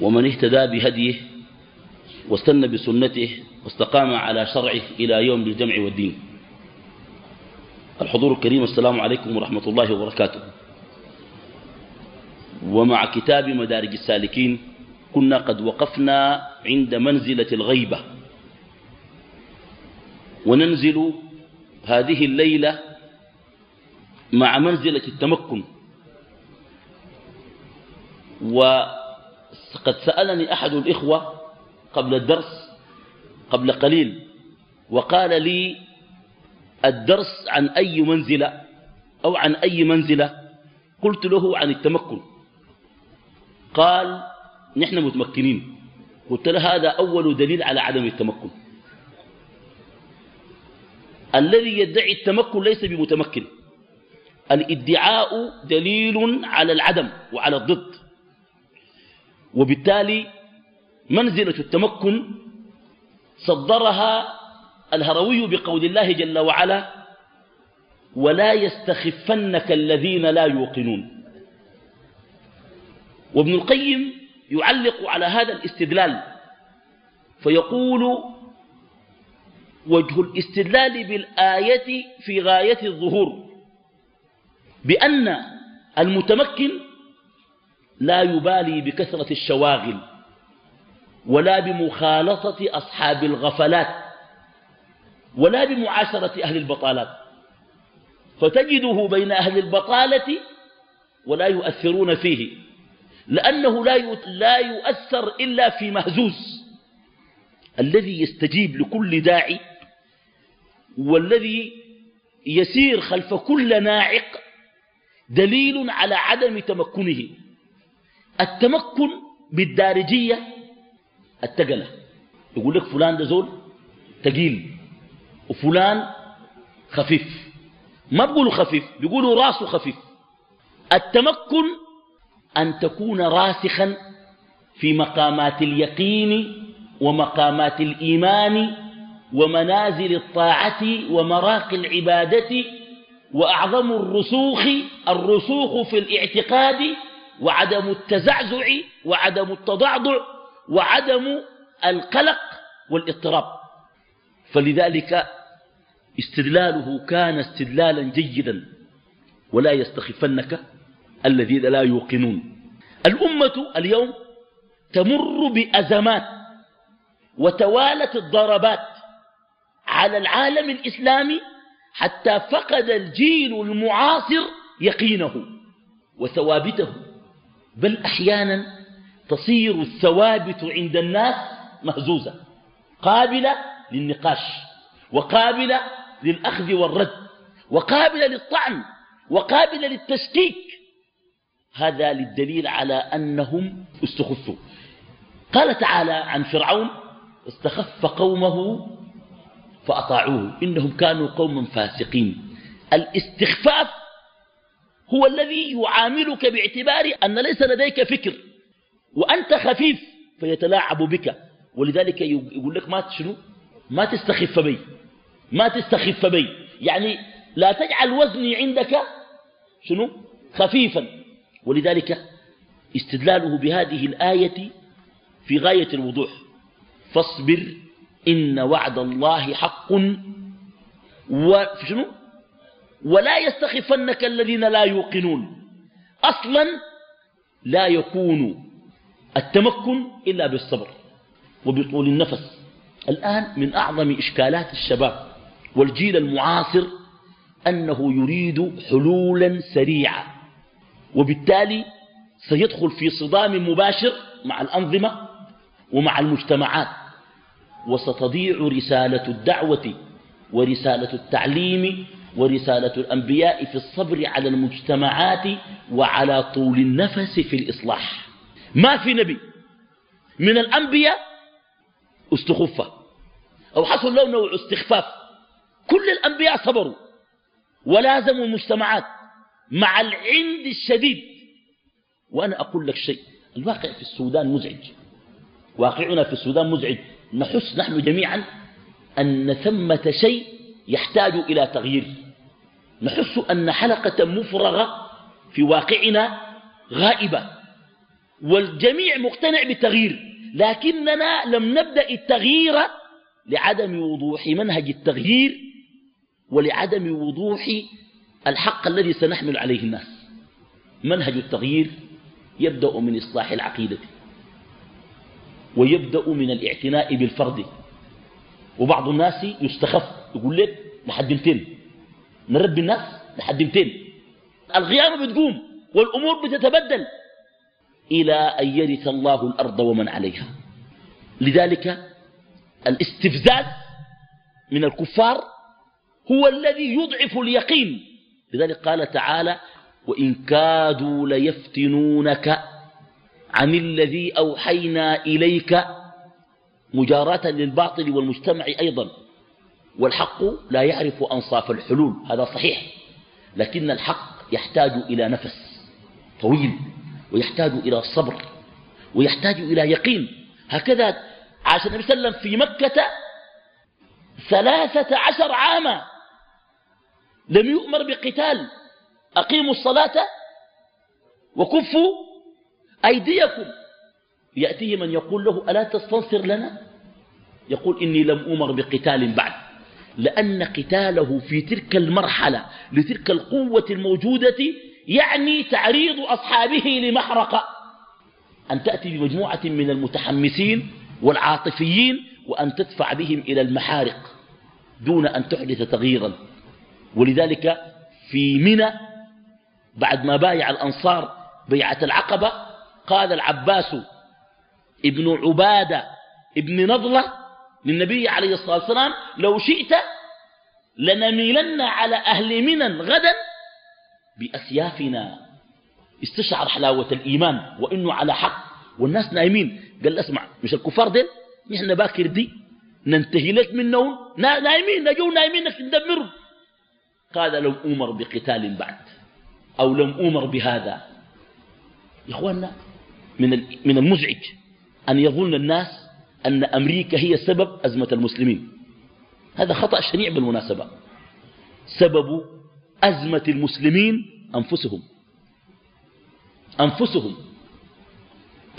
ومن اهتدى بهديه واستنى بسنته واستقام على شرعه إلى يوم الجمع والدين. الحضور الكريم السلام عليكم ورحمة الله وبركاته. ومع كتاب مدارج السالكين كنا قد وقفنا عند منزلة الغيبة. وننزل هذه الليلة مع منزلة التمكن. وقد سألني أحد الإخوة قبل الدرس قبل قليل وقال لي الدرس عن أي منزلة أو عن أي منزلة؟ قلت له عن التمكن. قال نحن متمكنين. قلت له هذا أول دليل على عدم التمكن. الذي يدعي التمكن ليس بمتمكن. الادعاء دليل على العدم وعلى الضد. وبالتالي منزلة التمكن صدرها الهروي بقول الله جل وعلا ولا يستخفنك الذين لا يوقنون وابن القيم يعلق على هذا الاستدلال فيقول وجه الاستدلال بالآية في غاية الظهور بأن المتمكن لا يبالي بكثرة الشواغل ولا بمخالطة أصحاب الغفلات ولا بمعاشرة أهل البطالات. فتجده بين أهل البطالة ولا يؤثرون فيه لأنه لا يؤثر إلا في مهزوز الذي يستجيب لكل داعي والذي يسير خلف كل ناعق دليل على عدم تمكنه. التمكن بالدارجية التقلة يقول لك فلان ده زول تقيل وفلان خفيف. ما بيقولوا خفيف بيقولوا راسه خفيف. التمكن أن تكون راسخا في مقامات اليقين ومقامات الإيمان ومنازل الطاعة ومراقي العبادة وأعظم الرسوخ الرسوخ في الاعتقاد وعدم التزعزع وعدم التضعضع وعدم القلق والاضطراب. فلذلك استدلاله كان استدلالا جيدا ولا يستخفنك الذين لا يوقنون. الأمة اليوم تمر بأزمات وتوالت الضربات على العالم الإسلامي حتى فقد الجيل المعاصر يقينه وثوابته. بل أحيانا تصير الثوابت عند الناس مهزوزة قابلة للنقاش وقابلة للأخذ والرد وقابلة للطعن وقابلة للتشكيك. هذا للدليل على أنهم استخفوا. قال تعالى عن فرعون استخف قومه فأطاعوه إنهم كانوا قوما فاسقين. الاستخفاف هو الذي يعاملك باعتبار أن ليس لديك فكر وأنت خفيف فيتلاعب بك. ولذلك يقول لك ما شنو؟ ما تستخف بي. ما تستخف بي. يعني لا تجعل وزني عندك شنو؟ خفيفا. ولذلك استدلاله بهذه الآية في غاية الوضوح. فاصبر إن وعد الله حق. وشنو ولا يستخفنك الذين لا يوقنون. أصلا لا يكون التمكن إلا بالصبر وبطول النفس. الآن من أعظم إشكالات الشباب والجيل المعاصر أنه يريد حلولا سريعة وبالتالي سيدخل في صدام مباشر مع الأنظمة ومع المجتمعات. وستضيع رسالة الدعوة ورسالة التعليم ورسالة الأنبياء في الصبر على المجتمعات وعلى طول النفس في الإصلاح. ما في نبي من الأنبياء استخفة أو حصل له نوع استخفاف. كل الأنبياء صبروا ولازموا المجتمعات مع العند الشديد. وأنا أقول لك شيء الواقع في السودان مزعج. واقعنا في السودان مزعج. نحس نحن جميعا أن ثمة شيء يحتاج إلى تغيير. نحس أن حلقة مفرغة في واقعنا غائبة والجميع مقتنع بالتغيير لكننا لم نبدأ التغيير لعدم وضوح منهج التغيير ولعدم وضوح الحق الذي سنحمل عليه الناس. منهج التغيير يبدأ من إصلاح العقيدة ويبدأ من الاعتناء بالفرد. وبعض الناس يستخف يقول لك لحد 200 نربي الناس لحد 200 القيامة بتقوم والأمور بتتبدل. إلى أن يرث الله الأرض ومن عليها. لذلك الاستفزاز من الكفار هو الذي يضعف اليقين. لذلك قال تعالى وإن كادوا ليفتنونك عن الذي أوحينا إليك مجاراة للباطل والمجتمع أيضا. والحق لا يعرف أنصاف الحلول. هذا صحيح. لكن الحق يحتاج إلى نفس طويل ويحتاج إلى صبر ويحتاج إلى يقين. هكذا عاش النبي صلى الله عليه وسلم في مكة ثلاثة عشر عاما. لم يؤمر بقتال. أقيموا الصلاة وكفوا أيديكم. يأتيه من يقول له ألا تستنصر لنا؟ يقول إني لم أمر بقتال بعد. لأن قتاله في تلك المرحلة لتلك القوة الموجودة يعني تعريض أصحابه لمحرقة. أن تأتي بمجموعة من المتحمسين والعاطفيين وأن تدفع بهم إلى المحارق دون أن تحدث تغييرا. ولذلك في منى بعد ما بايع الأنصار بيعة العقبة قال العباس ابن عبادة ابن نضلة للنبي عليه الصلاة والسلام لو شئت لنميلن على أهل منى غدا بأسيافنا. استشعر حلاوة الإيمان وإنه على حق. والناس نايمين. قال اسمع مش الكفار ديل؟ نحن باكر دي. ننتهي لك منهم نايمين نجو نايمين ندمرهم قال لم أمر بقتال بعد. أو لم أمر بهذا. يا إخواننا من من المزعج أن يظن الناس أن أمريكا هي سبب أزمة المسلمين. هذا خطأ شنيع بالمناسبة. سبب أزمة المسلمين أنفسهم. أنفسهم.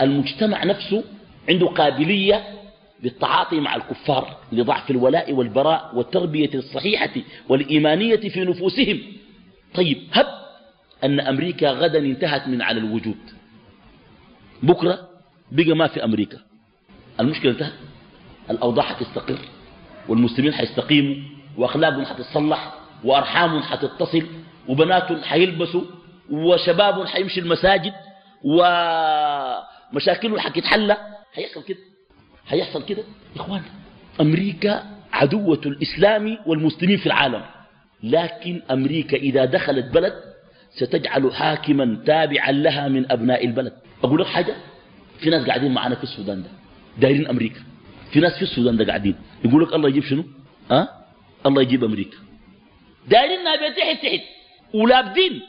المجتمع نفسه عنده قابلية للتعاطي مع الكفار لضعف الولاء والبراء والتربية الصحيحة والإيمانية في نفوسهم. طيب هب أن أمريكا غدا انتهت من على الوجود. بكرة بقى ما في أمريكا. المشكلة انتهت. الأوضاع حتستقر والمسلمين حيستقيموا وأخلاقهم حتتصلح وأرحامهم حتتصل وبناتهم حيلبسوا وشبابهم حيمشي المساجد ومشاكلهم حتتحلى. حيحصل كده. حيحصل كده. إخوان أمريكا عدوة الإسلام والمسلمين في العالم. لكن أمريكا إذا دخلت بلد ستجعل حاكما تابعا لها من أبناء البلد. أقول لك حاجة في ناس قاعدين معنا في السودان ده. دايرين أمريكا. في ناس في السودان ده قاعدين يقول لك الله يجيب شنو؟ أه؟ الله يجيب أمريكا. دايرين نابين تحت تحت. ولابدين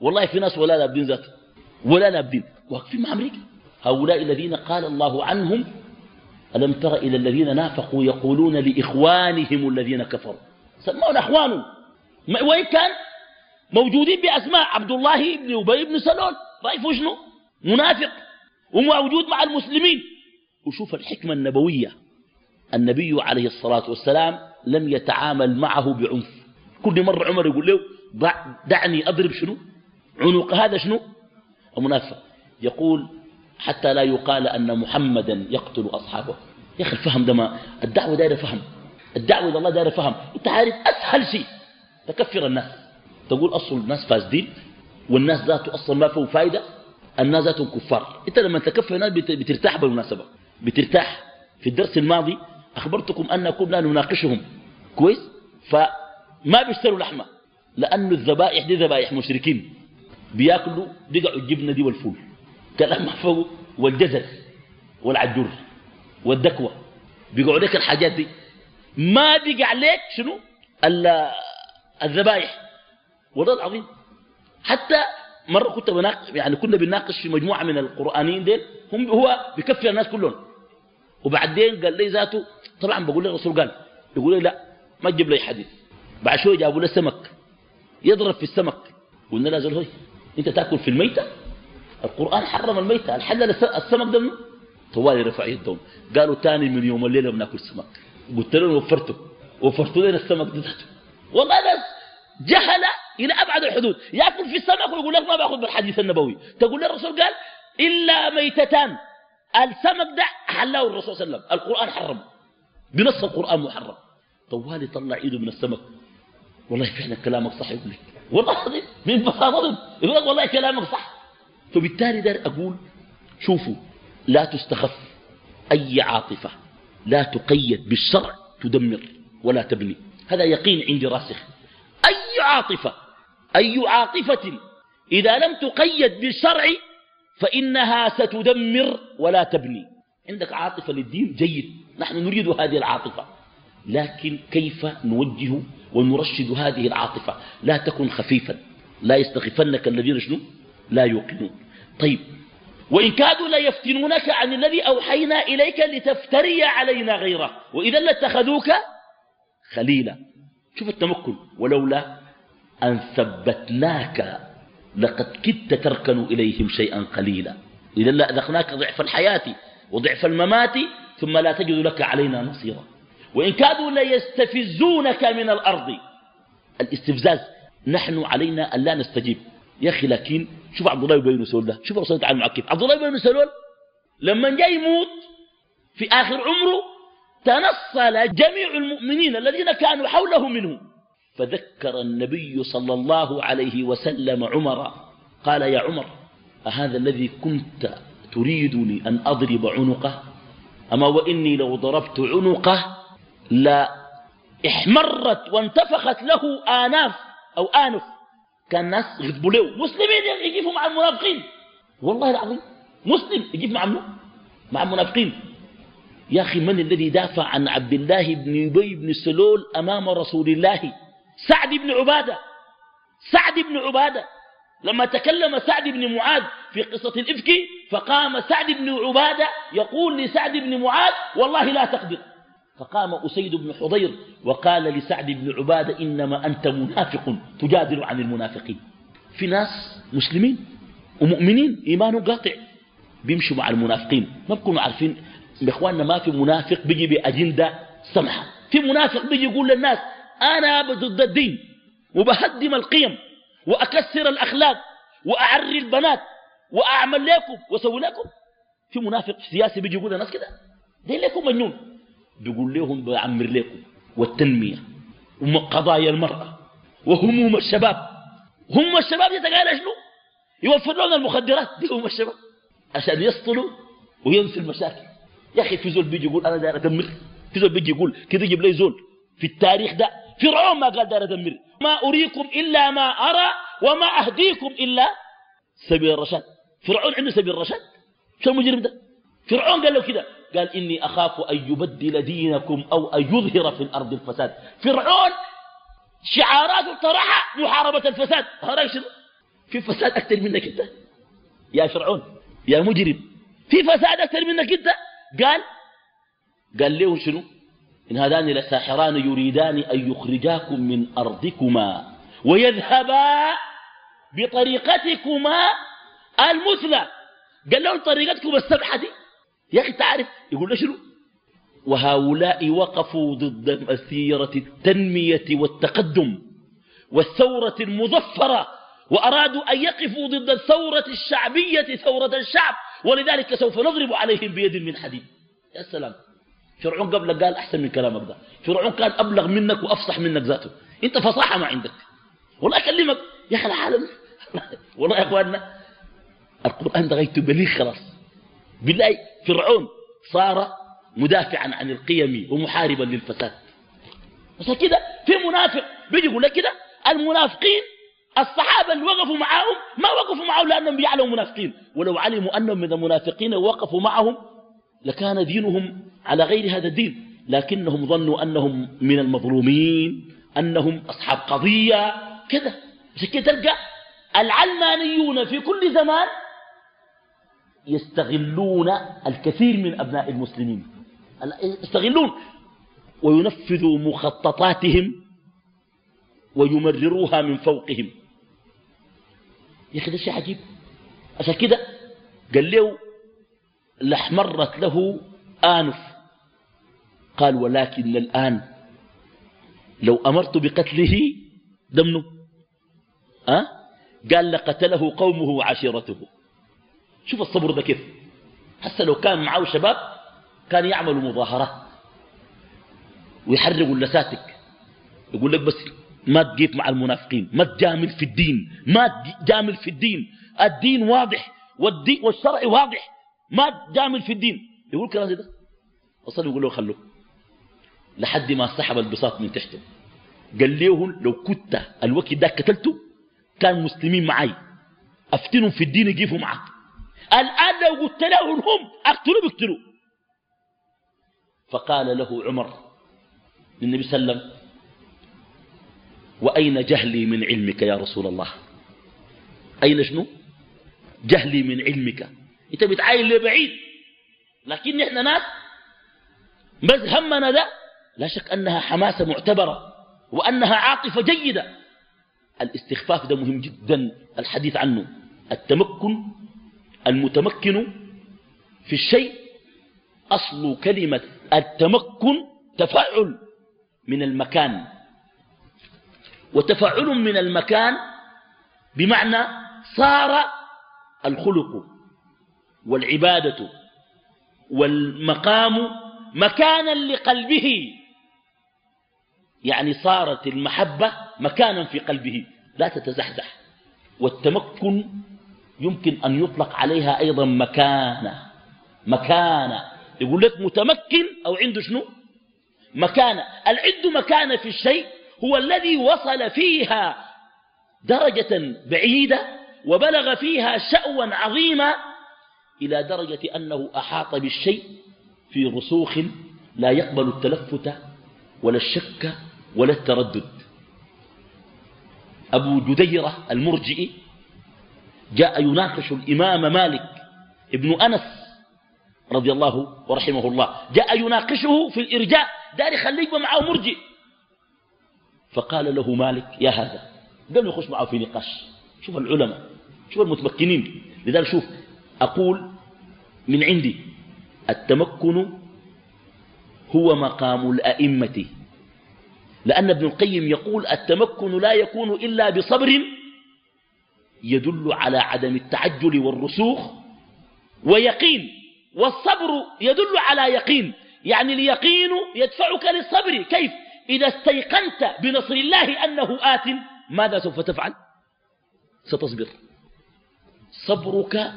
والله في ناس ولا لابدين ذاته. ولا لابدين واقفين مع أمريكا. هؤلاء الذين قال الله عنهم ألم تر إلى الذين نافقوا يقولون لإخوانهم الذين كفروا؟ سمون أخوانهم. وين كان؟ موجودين بأسماء عبد الله بن أبي بن سلول. ضعيف شنو؟ منافق. وموجود مع المسلمين. وشوف الحكمة النبوية. النبي عليه الصلاة والسلام لم يتعامل معه بعنف. كل مرة عمر يقول له دعني أضرب شنو؟ عنق هذا شنو؟ المنافق يقول حتى لا يقال أن محمدا يقتل أصحابه. يا أخي الفهم ده ما الدعوة دايرة فهم. الدعوة إلى الله دايرة فهم. أنت عارف أسهل شيء. تكفر الناس. تقول أصل الناس فاسدين والناس ذاته أصلا ما فيه فايدة الناس ذاتهم كفار. أنت لما تكفر الناس بترتاح بالمناسبة. بترتاح. في الدرس الماضي أخبرتكم أن كنا نناقشهم. كويس؟ فما بيشتروا لحمة. لأن الذبائح دي ذبائح مشركين. بياكلوا دقعوا الجبنة دي والفول. كلام محفوظ والجزر والعجر والدكوة. بيقعوا لك الحاجات دي. ما بيقع عليك شنو؟ الذبائح. والله العظيم. حتى مرة كنت بناقش يعني كنا بنناقش في مجموعة من القرآنيين ديل هم هو بكفي الناس كلهم. وبعدين قال لي ذاته طبعا بقول له الرسول قال يقول لي لا ما تجيب لي حديث. بعد شوية جابوا له سمك يضرب في السمك. قلنا له زول أنت تأكل في الميتة؟ القرآن حرم الميتة الحلل السمك ده طوالي رفع يدهم قالوا تاني من يوم الليلة بناكل سمك. قلت لهم وفرته وفرتوا لنا السمك ده والله ناس جهل إلى أبعد الحدود. يأكل في السمك ويقول لك ما بأخذ بالحديث النبوي. تقول له الرسول قال إلا ميتتان. السمك ده حلاه الرسول صلى الله عليه وسلم. القرآن حرم. بنص القرآن محرم. طوالي طلع إيده من السمك. والله فعلا كلامك صح يقول لك والله من بساطة يقول لك والله كلامك صح. فبالتالي دار أقول شوفوا لا تستخف أي عاطفة. لا تقيد بالشرع تدمر ولا تبني. هذا يقين عندي راسخ. أي عاطفة أي عاطفة. إذا لم تقيد بالشرع فإنها ستدمر ولا تبني. عندك عاطفة للدين؟ جيد. نحن نريد هذه العاطفة. لكن كيف نوجه ونرشد هذه العاطفة؟ لا تكن خفيفا. لا يستخفنك الذين شنو؟ لا يوقنون. طيب وإن كادوا ليفتنونك عن الذي أوحينا إليك لتفتري علينا غيره. وإذا لاتخذوك خليلا. شوف التمكن. ولولا أن ثبتناك لقد كدت تركن إليهم شيئا قليلا. إذا لأذقناك ضعف الحياة وضعف الممات ثم لا تجد لك علينا نصيرا. وإن كادوا ليستفزونك من الأرض. الاستفزاز نحن علينا أن لا نستجيب. يا أخي لكن شوف عبد الله بن سلول ده شوف رسول تعالى معكف عبد الله بن سلول لما جاء يموت في آخر عمره تنصل جميع المؤمنين الذين كانوا حوله منه فذكر النبي صلى الله عليه وسلم عمر قال يا عمر أهذا الذي كنت تريدني أن أضرب عنقه؟ أما وإني لو ضربت عنقه لا احمرت وانتفخت له آناف أو آنف. كان الناس يغضبوا له. مسلمين يجيبوا مع المنافقين. والله العظيم مسلم يجيب مع مع المنافقين. يا أخي من الذي دافع عن عبد الله بن أبي بن سلول أمام رسول الله سعد بن عبادة. سعد بن عبادة. لما تكلم سعد بن معاذ في قصة الإفك فقام سعد بن عبادة يقول لسعد بن معاذ والله لا تقدر. فقام أسيد بن حضير وقال لسعد بن عبادة إنما أنت منافق تجادل عن المنافقين. في ناس مسلمين ومؤمنين إيمانه قاطع. بيمشوا مع المنافقين. ما بكونوا عارفين بإخواننا ما في منافق بيجي بأجندة سمحة. في منافق بيجي يقول للناس أنا ضد الدين وبهدم القيم وأكسر الأخلاق وأعري البنات وأعمل لكم وأسوي لكم. في منافق سياسي بيجي يقول للناس كده. دين لكم مجنون. بيقول لهم بعمر لكم والتنمية وقضايا المرأة وهموم الشباب. هم الشباب يتقال شنو؟ يوفر لهم المخدرات. دي هم الشباب. عشان يسطلوا وينسوا المشاكل. يا أخي في زول بيجي يقول أنا داير أدمر. في زول بيجي يقول كده يجيب لي زول. في التاريخ ده فرعون ما قال داير أدمر ما أريكم إلا ما أرى وما أهديكم إلا سبيل الرشاد. فرعون عنده سبيل الرشاد. شو المجرم ده؟ فرعون قال له كده. قال إني أخاف أن يبدل دينكم أو أن يظهر في الأرض الفساد. فرعون شعارات طرحة محاربة الفساد. هذا شنو؟ في فساد أكثر منك أنت. يا فرعون يا مجرم في فساد أكثر منك أنت. قال قال له شنو؟ إن هذان لساحران يريدان أن يخرجاكم من أرضكما ويذهبا بطريقتكما المثلى. قال لهم طريقتكم السبحة دي؟ يا أخي تعرف يقول له شنو؟ وهؤلاء وقفوا ضد مسيرة التنمية والتقدم والثورة المظفرة وأرادوا أن يقفوا ضد الثورة الشعبية ثورة الشعب ولذلك سوف نضرب عليهم بيد من حديد. يا سلام. فرعون قبل قال أحسن من كلامك ده. فرعون كان أبلغ منك وأفصح منك ذاته. أنت فصاحة ما عندك. والله أكلمك يا أخي العالم. والله يا أخواننا. القرآن ده غيته بليغ خلاص. بالله فرعون صار مدافعا عن القيم ومحاربا للفساد. بس كده في منافق. بيجي يقول لك كده. المنافقين الصحابة اللي وقفوا معاهم ما وقفوا معهم لأنهم يعلموا منافقين. ولو علموا أنهم من المنافقين وقفوا معهم لكان دينهم على غير هذا الدين لكنهم ظنوا أنهم من المظلومين أنهم أصحاب قضية كذا. عشان تلقى العلمانيون في كل زمان يستغلون الكثير من أبناء المسلمين. يستغلون وينفذوا مخططاتهم ويمرروها من فوقهم. يا أخي ده شيء عجيب. عشان كده قال له لاحمرت له آنف. قال ولكن الآن لو أمرت بقتله دمنه. أه؟ قال لقتله قومه وعشيرته. شوف الصبر ده كيف. حتى لو كان معه شباب كان يعملوا مظاهرات ويحرقوا اللساتك. يقول لك بس ما تجيب مع المنافقين. ما تجامل في الدين. ما تجامل في الدين. الدين واضح والدين والشرع واضح. ما تجامل في الدين. يقول كلام زي ده. أصلا يقول له خلوه. لحد ما سحب البساط من تحته. قال له لو كنت الوقت ده قتلته كان مسلمين معي أفتنهم في الدين يجيفوا معك. الآن لو قلت لهم هم اقتلوا بيقتلوا فقال له عمر للنبي صلى الله عليه وسلم وأين جهلي من علمك يا رسول الله؟ أين شنو؟ جهلي من علمك. انت بتعاين لي بعيد؟ لكن إحنا ناس بس همنا ده لا شك أنها حماسة معتبرة وأنها عاطفة جيدة. الاستخفاف ده مهم جدا الحديث عنه. التمكن المتمكن في الشيء أصل كلمة التمكن تفاعل من المكان. وتفاعل من المكان بمعنى صار الخلق. والعبادة والمقام مكانا لقلبه. يعني صارت المحبة مكانا في قلبه. لا تتزحزح. والتمكن يمكن أن يطلق عليها أيضا مكانة. مكانة. يقول لك متمكن أو عنده شنو؟ مكانة. العد مكانة في الشيء هو الذي وصل فيها درجة بعيدة وبلغ فيها شأوا عظيما إلى درجة أنه أحاط بالشيء في رسوخ لا يقبل التلفت ولا الشك ولا التردد. أبو جديرة المرجئ جاء يناقش الإمام مالك ابن أنس رضي الله ورحمه الله. جاء يناقشه في الإرجاء. دار يخليك معه مرجئ. فقال له مالك يا هذا. قبل يخش معه في نقاش. شوف العلماء شوف المتمكنين. لذلك شوف أقول من عندي التمكن هو مقام الأئمة. لأن ابن القيم يقول التمكن لا يكون إلا بصبر يدل على عدم التعجل والرسوخ ويقين والصبر يدل على يقين. يعني اليقين يدفعك للصبر. كيف؟ إذا استيقنت بنصر الله أنه آت ماذا سوف تفعل؟ ستصبر. صبرك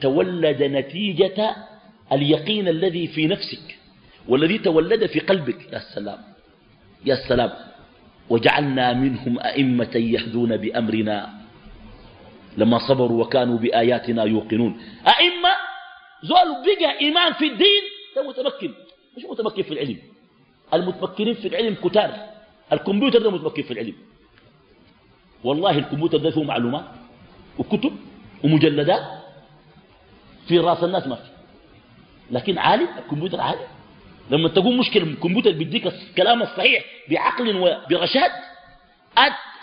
تولد نتيجة اليقين الذي في نفسك والذي تولد في قلبك. يا سلام يا سلام. وجعلنا منهم أئمة يهدون بأمرنا لما صبروا وكانوا بآياتنا يوقنون. أئمة زول بقى إيمان في الدين ده متمكن. مش متمكن في العلم. المتمكنين في العلم كتار. الكمبيوتر ده متمكن في العلم. والله الكمبيوتر ده فيه معلومات وكتب ومجلدات. في رأس الناس ما في. لكن عالم الكمبيوتر عالم لما تقوم مشكلة الكمبيوتر بيديك الكلام الصحيح بعقل وبرشاد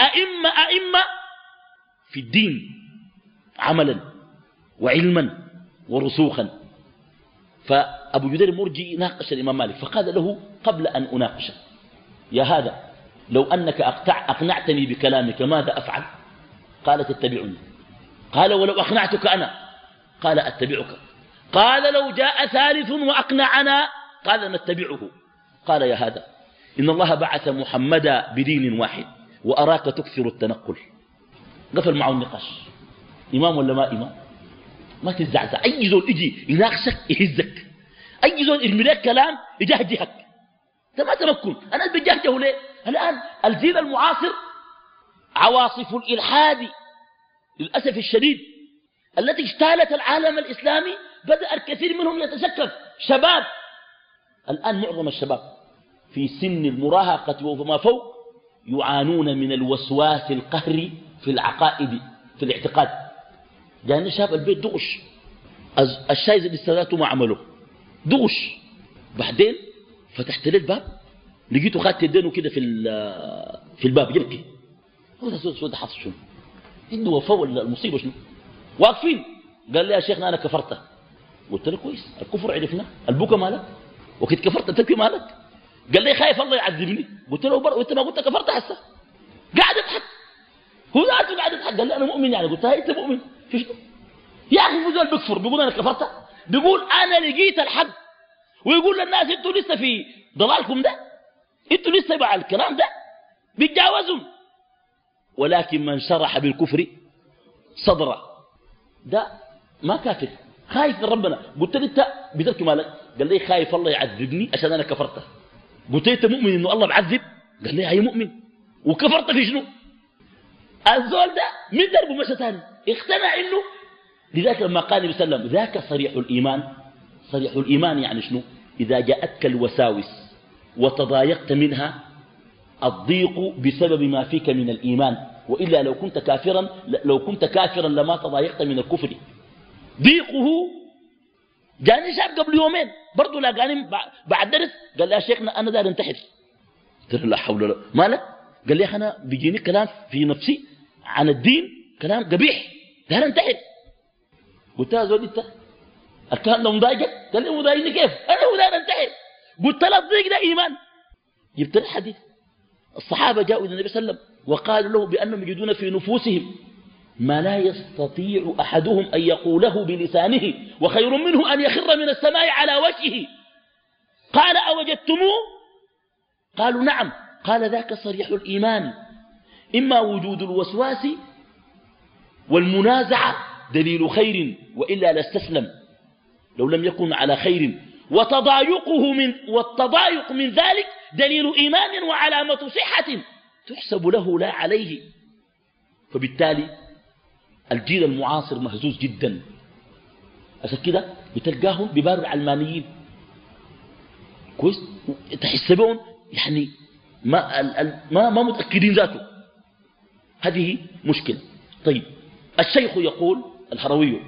أئمة أئمة في الدين عملا وعلما ورسوخا. فأبو جدير المرجي ناقش الإمام مالك فقال له قبل أن أناقشه يا هذا لو أنك أقنعتني بكلامك ماذا أفعل؟ قال تتبعني قال ولو أقنعتك أنا قال أتبعك. قال لو جاء ثالث وأقنعنا قال نتبعه. قال يا هذا إن الله بعث محمدا بدين واحد وأراك تكثر التنقل. قفل معه النقاش. إمام ولا ما إمام؟ ما تزعزع. أي زول يجي يناقشك يهزك. أي زول يرمي لك كلام يجهجهك. انت ما تمكن. أنا بجهجه ليه؟ الآن الجيل المعاصر عواصف الإلحاد للأسف الشديد. التي اجتالت العالم الإسلامي بدأ الكثير منهم يتشكك. شباب الآن معظم الشباب في سن المراهقة وما فوق يعانون من الوسواس القهري في العقائد في الاعتقاد. جاني شاب البيت دغش الشاي زي الاستاذات ما عمله دغش بعدين فتحت له الباب لقيته خدت يدينه كده في في الباب يبكي. سود سود حصل شنو؟ عنده وفاء ولا المصيبة شنو؟ واقفين. قال لي يا شيخنا أنا كفرته قلت له كويس الكفر عرفنا. البكا مالك؟ وكنت كفرت تبكي مالك؟ قال لي خايف الله يعذبني. قلت له بر... وانت ما قلت كفرت هسه قاعد يضحك. هو ذاته قاعد يضحك. قال لي أنا مؤمن يعني. قلت أنت مؤمن؟ شنو؟ يا أخي فوزان بكفر بيقول أنا كفرت. بيقول أنا لقيت الحق. ويقول للناس أنتوا لسه في ضلالكم ده؟ أنتوا لسه مع الكلام ده؟ بيتجاوزوا ولكن من شرح بالكفر صدره. ده ما كافر خايف من ربنا. قلت له إنت بتبكي مالك؟ قال لي خايف الله يعذبني عشان أنا كفرته قلت له أنت مؤمن إنه الله معذب؟ قال لي هي مؤمن. وكفرت في شنو؟ الزول ده من دربه مشى ثاني. اقتنع إنه لذلك لما قال النبي صلى الله عليه وسلم ذاك صريح الإيمان. صريح الإيمان يعني شنو؟ إذا جاءتك الوساوس وتضايقت منها الضيق بسبب ما فيك من الإيمان. وإلا لو كنت كافرا لو كنت كافرا لما تضايقت من الكفر. ضيقه جاني شاب قبل يومين برضه لاقاني بعد درس قال لي يا شيخنا أنا دار انتحر. قلت له لا حول ولا مالك؟ قال لي أنا بيجيني كلام في نفسي عن الدين كلام قبيح دار انتحر. قلت له زول أنت الكلام ده مضايقك قال لي مضايقني كيف؟ أنا هو دار انتحر. قلت له الضيق ده إيمان. جبت الحديث. الصحابة جاءوا إلى النبي صلى الله عليه وسلم. وقالوا له بأنهم يجدون في نفوسهم ما لا يستطيع أحدهم أن يقوله بلسانه وخير منه أن يخر من السماء على وجهه. قال أوجدتموه؟ قالوا نعم. قال ذاك صريح الإيمان. إما وجود الوسواس والمنازعة دليل خير وإلا لاستسلم لو لم يكن على خير. وتضايقه من والتضايق من ذلك دليل إيمان وعلامة صحة. تحسب له لا عليه. فبالتالي الجيل المعاصر مهزوز جدا. عشان كده بتلقاهم بباروا العلمانيين. كويس؟ تحس بهم يعني ما ما ما متأكدين ذاته. هذه مشكلة. طيب الشيخ يقول الهروي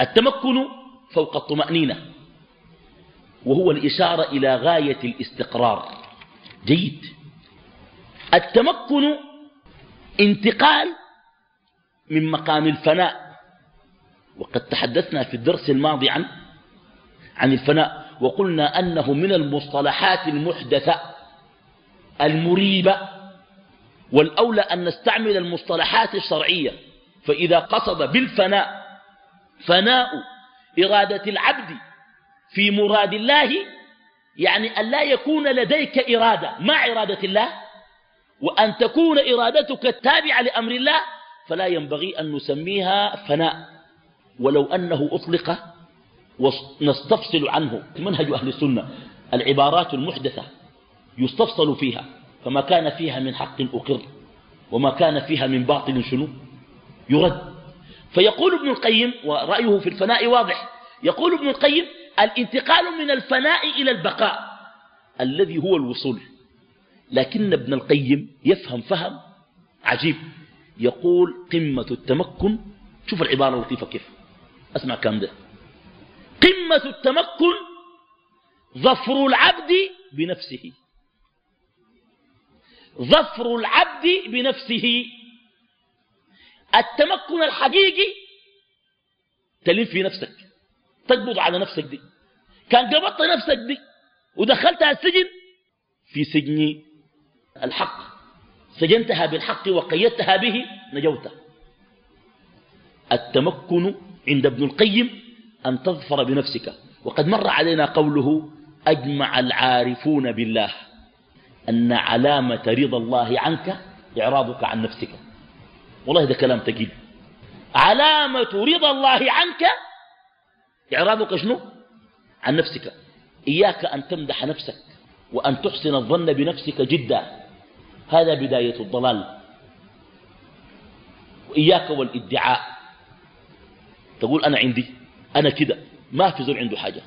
التمكن فوق الطمأنينة وهو الإشارة إلى غاية الاستقرار. جيد. التمكن انتقال من مقام الفناء. وقد تحدثنا في الدرس الماضي عن عن الفناء وقلنا أنه من المصطلحات المحدثة المريبة والأولى أن نستعمل المصطلحات الشرعية. فإذا قصد بالفناء فناء إرادة العبد في مراد الله يعني أن لا يكون لديك إرادة مع إرادة الله وأن تكون إرادتك التابعة لأمر الله فلا ينبغي أن نسميها فناء. ولو أنه أطلق ونستفصل عنه منهج أهل السنة العبارات المحدثة يستفصل فيها فما كان فيها من حق أقر وما كان فيها من باطل شنو؟ يرد. فيقول ابن القيم ورأيه في الفناء واضح يقول ابن القيم الانتقال من الفناء إلى البقاء الذي هو الوصول. لكن ابن القيم يفهم فهم عجيب. يقول قمة التمكن شوف العبارة اللطيفة كيف. أسمع كام ده. قمة التمكن ظفر العبد بنفسه. ظفر العبد بنفسه. التمكن الحقيقي تلم في نفسك تقبض على نفسك دي. كان قبضت نفسك دي ودخلتها السجن في سجن الحق. سجنتها بالحق وقيدتها به نجوت التمكن عند ابن القيم أن تظفر بنفسك. وقد مر علينا قوله أجمع العارفون بالله. أن علامة رضا الله عنك إعراضك عن نفسك. والله هذا كلام تقيل. علامة رضا الله عنك إعراضك شنو؟ عن نفسك. إياك أن تمدح نفسك. وأن تحسن الظن بنفسك جدا. هذا بداية الضلال. وإياك والإدعاء. تقول أنا عندي أنا كده. ما في زول عنده حاجة.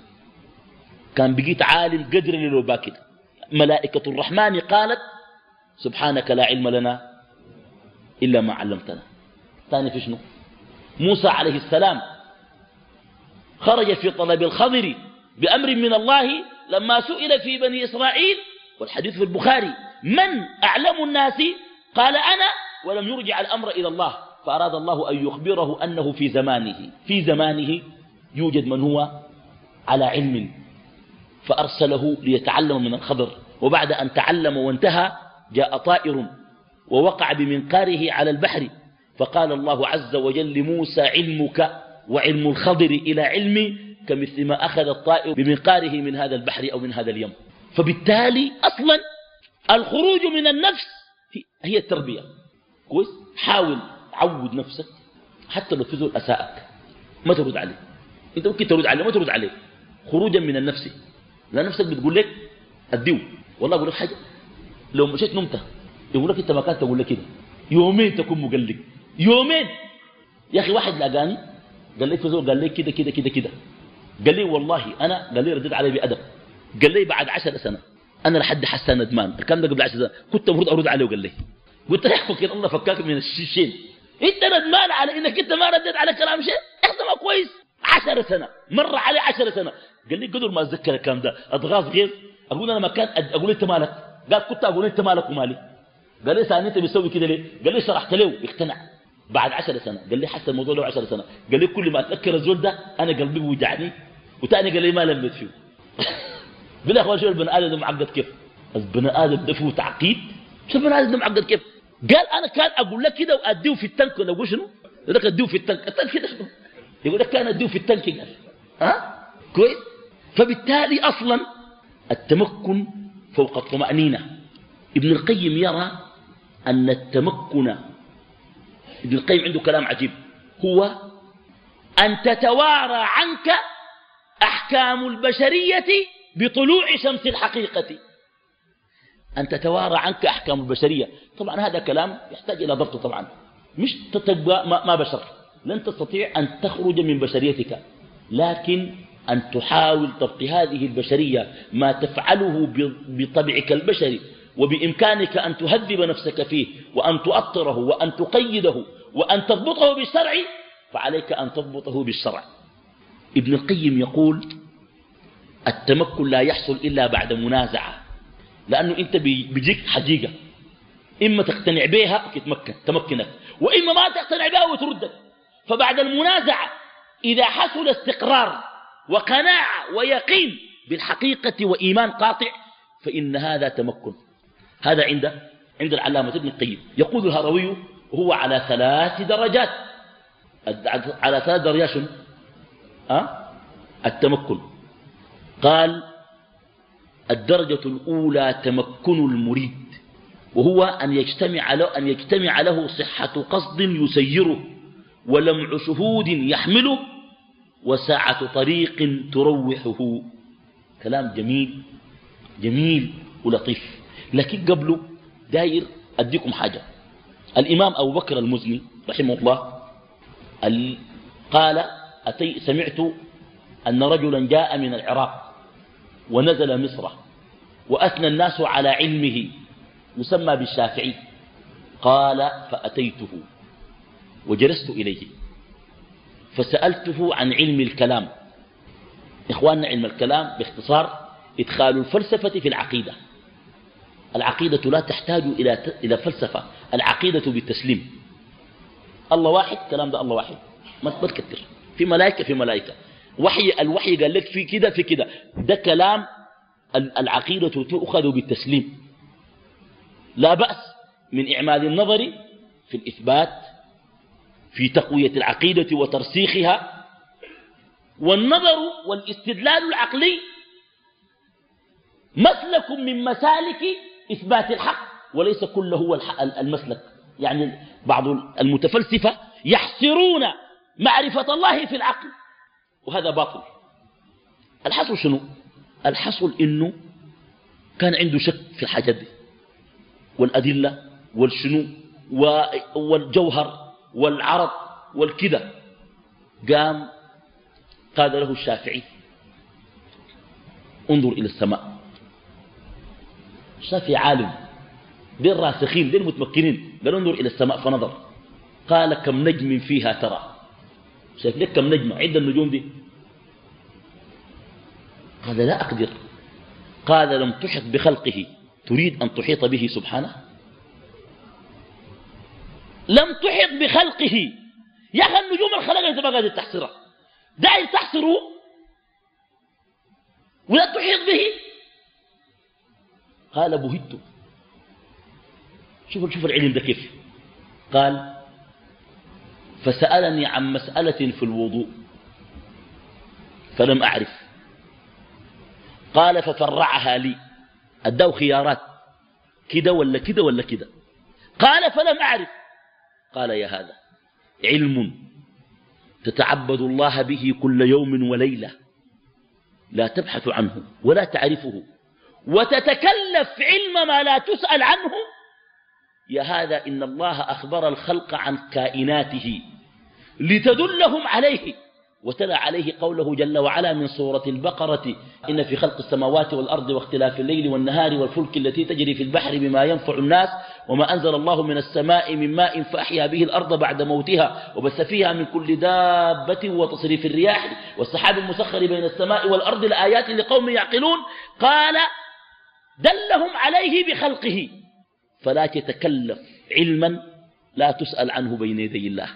كان بقيت عالم قدر لو باكد. ملائكة الرحمن قالت سبحانك لا علم لنا إلا ما علمتنا. ثاني في شنو؟ موسى عليه السلام خرج في طلب الخضر بأمر من الله لما سئل في بني إسرائيل والحديث في البخاري من أعلم الناس؟ قال أنا ولم يرجع الأمر إلى الله فأراد الله أن يخبره أنه في زمانه. في زمانه يوجد من هو على علم فأرسله ليتعلم من الخضر وبعد أن تعلم وانتهى جاء طائر ووقع بمنقاره على البحر فقال الله عز وجل لموسى علمك وعلم الخضر إلى علمي كمثل ما أخذ الطائر بمنقاره من هذا البحر أو من هذا اليم. فبالتالي أصلا الخروج من النفس هي التربية. كويس؟ حاول عود نفسك حتى لو في زول أساءك. ما ترد عليه. أنت ممكن ترد عليه ما ترد عليه. خروجا من النفس. لا نفسك بتقول لك أديو. والله أقول لك حاجة. لو مشيت نمت يقول لك أنت ما كانت تقول لك كده. يومين تكون مقلق. يومين. يا أخي واحد لاقاني قال لي في زول قال لي كده كده كده كده. قال لي والله أنا قال لي رديت عليه بأدب. قال لي بعد عشر سنة أنا لحد حسان ندمان. الكلام ده قبل عشر سنة. كنت المفروض أرد عليه وقال لي. قلت له فكر الله فكاك من الشين أنت ندمان على إنك أنت ما رديت على كلام شيء؟ احسن كويس. عشر سنة. مر علي عشر سنة. قال لي قدر ما أتذكر الكلام ده. أضغاث غير. أقول أنا ما كان أقول أنت مالك؟ قال كنت أقول أنت مالك ومالي. قال لي سألني أنت بتسوي كده ليه؟ قال لي شرحت له. اقتنع. بعد عشر سنة. قال لي حتى الموضوع له عشر سنة. قال لي كل ما أتذكر الزول ده أنا قلبي بيوجعني وتاني قال لي ما لمت فيه. أخوان شو البني آدم معقد كيف؟ البني آدم ده فيه تعقيد. شو البني آدم ده معقد كيف؟ قال أنا كان أقول لك كده وأديه في التنك ولا أقول شنو لك أديه في التنك التنك كده شنو يقول لك كان أديه في التنك قال ها؟ كويس؟ فبالتالي أصلا التمكن فوق الطمأنينة. ابن القيم يرى أن التمكن ابن القيم عنده كلام عجيب. هو أن تتوارى عنك أحكام البشرية بطلوع شمس الحقيقة. أن تتوارى عنك أحكام البشرية. طبعا هذا كلام يحتاج إلى ضبط طبعا. مش تتبقى ما بشر. لن تستطيع أن تخرج من بشريتك. لكن أن تحاول ضبط هذه البشرية ما تفعله بطبعك البشري. وبإمكانك أن تهذب نفسك فيه وأن تؤطره وأن تقيده وأن تضبطه بالشرع فعليك أن تضبطه بالشرع. ابن القيم يقول التمكن لا يحصل إلا بعد منازعة لأنه أنت بيجيك حقيقة. إما تقتنع بها تتمكن تمكنك وإما ما تقتنع بها وتردك. فبعد المنازعة إذا حصل استقرار وقناعة ويقين بالحقيقة وإيمان قاطع فإن هذا تمكن. هذا عند عند العلامة ابن القيم. يقول الهروي هو على ثلاث درجات. على ثلاث درجات شنو؟ أه؟ التمكن. قال الدرجة الأولى تمكن المريد وهو أن يجتمع له, أن يجتمع له صحة قصد يسيره ولمع شهود يحمله وساعة طريق تروحه. كلام جميل جميل ولطيف. لكن قبله داير أديكم حاجة. الإمام أبو بكر المزني رحمه الله قال أتي سمعت أن رجلا جاء من العراق ونزل مصر وأثنى الناس على علمه يسمى بالشافعي. قال فأتيته وجلست إليه. فسألته عن علم الكلام. إخواننا علم الكلام باختصار إدخال الفلسفة في العقيدة. العقيدة لا تحتاج إلى إلى فلسفة. العقيدة بالتسليم. الله واحد كلام ده الله واحد. ما تكتر. في ملائكة في ملائكة. وحي الوحي قال لك في كده في كده. ده كلام العقيدة تؤخذ بالتسليم. لا بأس من إعمال النظر في الإثبات في تقوية العقيدة وترسيخها. والنظر والاستدلال العقلي مسلك من مسالك إثبات الحق وليس كله هو المسلك. يعني بعض المتفلسفة يحسرون معرفة الله في العقل وهذا باطل. الحصل شنو؟ الحصل إنه كان عنده شك في الحاجات دي والأدلة والشنو والجوهر والعرض والكده قام قال له الشافعي انظر إلى السماء. الشافعي عالم. دين راسخين دين متمكنين. قال انظر إلى السماء فنظر. قال كم نجم فيها ترى. شايف لك كم نجمة؟ عند النجوم دي. قال لا أقدر. قال لم تحط بخلقه. تريد أن تحيط به سبحانه؟ لم تحط بخلقه. يا أخي النجوم الخلق أنت ما قادر تحصرها داعي تحصره؟ ولا تحيط به؟ قال بهدت شوف شوف العلم ده كيف. قال فسألني عن مسألة في الوضوء فلم أعرف. قال ففرعها لي. أداه خيارات. كده ولا كده ولا كده؟ قال فلم أعرف. قال يا هذا علم تتعبد الله به كل يوم وليلة. لا تبحث عنه ولا تعرفه. وتتكلف علم ما لا تسأل عنه؟ يا هذا إن الله أخبر الخلق عن كائناته لتدلهم عليه. وتلا عليه قوله جل وعلا من سورة البقرة إن في خلق السماوات والأرض واختلاف الليل والنهار والفلك التي تجري في البحر بما ينفع الناس وما أنزل الله من السماء من ماء فأحيا به الأرض بعد موتها وبث فيها من كل دابة وتصريف الرياح. والسحاب المسخر بين السماء والأرض لآيات لقوم يعقلون. قال دلهم عليه بخلقه. فلا تتكلف علما لا تسأل عنه بين يدي الله.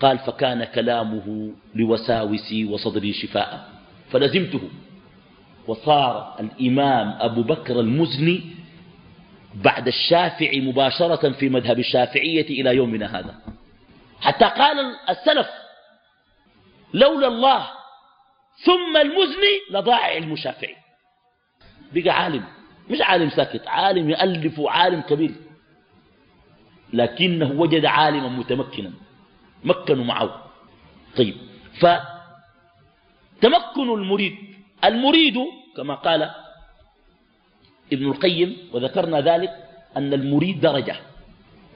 قال فكان كلامه لوساوسي وصدري شفاء فلزمته. وصار الإمام أبو بكر المزني بعد الشافعي مباشرة في مذهب الشافعية إلى يومنا هذا. حتى قال السلف لولا الله ثم المزني لضاع علم الشافعي بقى عالم. مش عالم ساكت عالم يألف عالم كبير. لكنه وجد عالما متمكنا. مكنوا معه. طيب فتمكن المريد. المريد كما قال ابن القيم وذكرنا ذلك أن المريد درجة.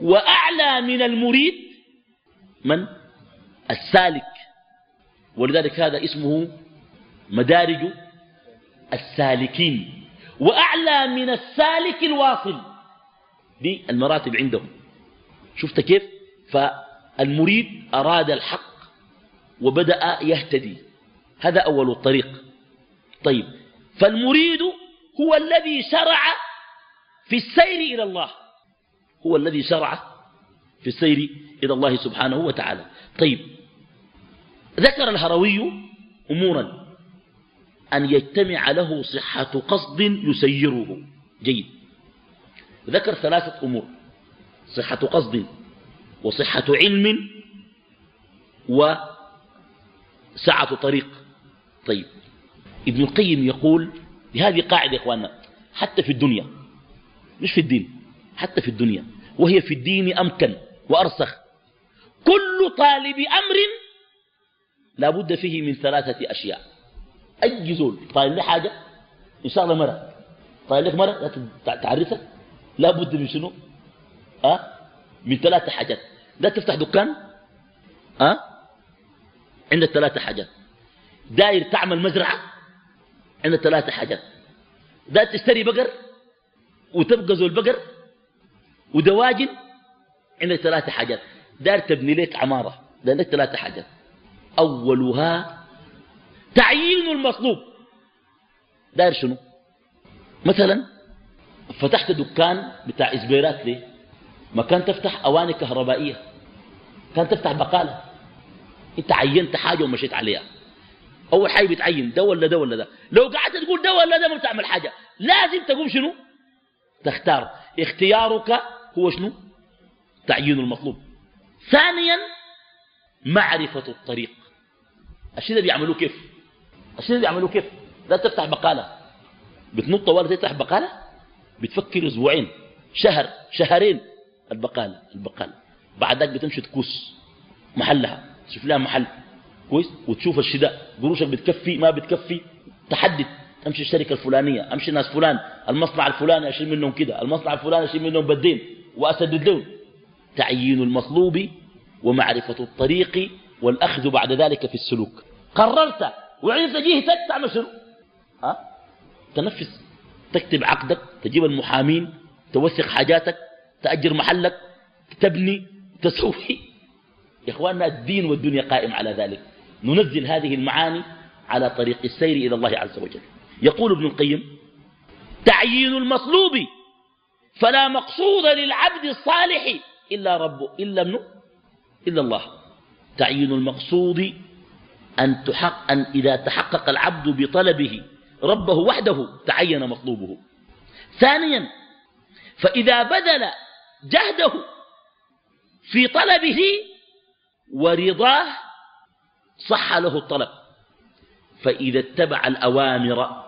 وأعلى من المريد من؟ السالك. ولذلك هذا اسمه مدارج السالكين. وأعلى من السالك الواصل. دي المراتب عندهم. شفت كيف؟ فالمريد أراد الحق وبدأ يهتدي. هذا أول الطريق. طيب فالمريد هو الذي شرع في السير إلى الله. هو الذي شرع في السير إلى الله سبحانه وتعالى. طيب ذكر الهروي أمورا. أن يجتمع له صحة قصد يسيره. جيد. ذكر ثلاثة أمور. صحة قصد وصحة علم وسعة طريق. طيب. ابن القيم يقول هذه قاعدة يا إخواننا حتى في الدنيا. مش في الدين حتى في الدنيا. وهي في الدين أمكن وأرسخ. كل طالب أمر لا بد فيه من ثلاثة أشياء. أي زول طالب له حاجة إن شاء الله مرة. طالب لك مرة تعرفها؟ لا بد من شنو؟ أه؟ من ثلاثة حاجات. لا تفتح دكان أه؟ عندك ثلاثة حاجات. داير تعمل مزرعة عندك ثلاثة حاجات. داير تشتري بقر وتبقى زول بقر ودواجن عندك ثلاثة حاجات. داير تبني لك عمارة عندك ثلاثة حاجات. أولها تعيين المطلوب. داير شنو؟ مثلا فتحت دكان بتاع إسبيرات ليه ما كان تفتح أواني كهربائية كان تفتح بقالة. انت عينت حاجة ومشيت عليها. أول حاجة بتعين ده ولا ده ولا ده. لو قعدت تقول ده ولا ده ما بتعمل حاجة. لازم تقوم شنو؟ تختار. اختيارك هو شنو؟ تعيين المطلوب. ثانيا معرفة الطريق. الشيء ده بيعملوه كيف؟ الشيء ده بيعملوه كيف؟ لا تفتح بقالة. بتنط ولا تفتح بقالة؟ بتفكر أسبوعين شهر شهرين. البقالة البقالة. بعد ذلك بتمشي تكوس محلها. تشوف لها محل كويس وتشوف الشداء. قروشك بتكفي ما بتكفي. تحدد. أمشي الشركة الفلانية أمشي الناس فلان. المصنع الفلاني أشيل منهم كده. المصنع الفلاني أشيل منهم بدين. واسدد لهم تعيين المطلوب ومعرفة الطريق والأخذ بعد ذلك في السلوك. قررت وعرفت جهتك تعمل شنو ها؟ تنفذ تكتب عقدك تجيب المحامين توثق حاجاتك تأجر محلك تبني تسوي يا إخواننا الدين والدنيا قائم على ذلك. ننزل هذه المعاني على طريق السير إلى الله عز وجل. يقول ابن القيم تعيين المطلوب فلا مقصود للعبد الصالح إلا ربه إلا منه إلا الله. تعيين المقصود أن, تحق أن إذا تحقق العبد بطلبه ربه وحده تعين مطلوبه. ثانيا فإذا بذل جهده في طلبه ورضاه صح له الطلب. فإذا اتبع الأوامر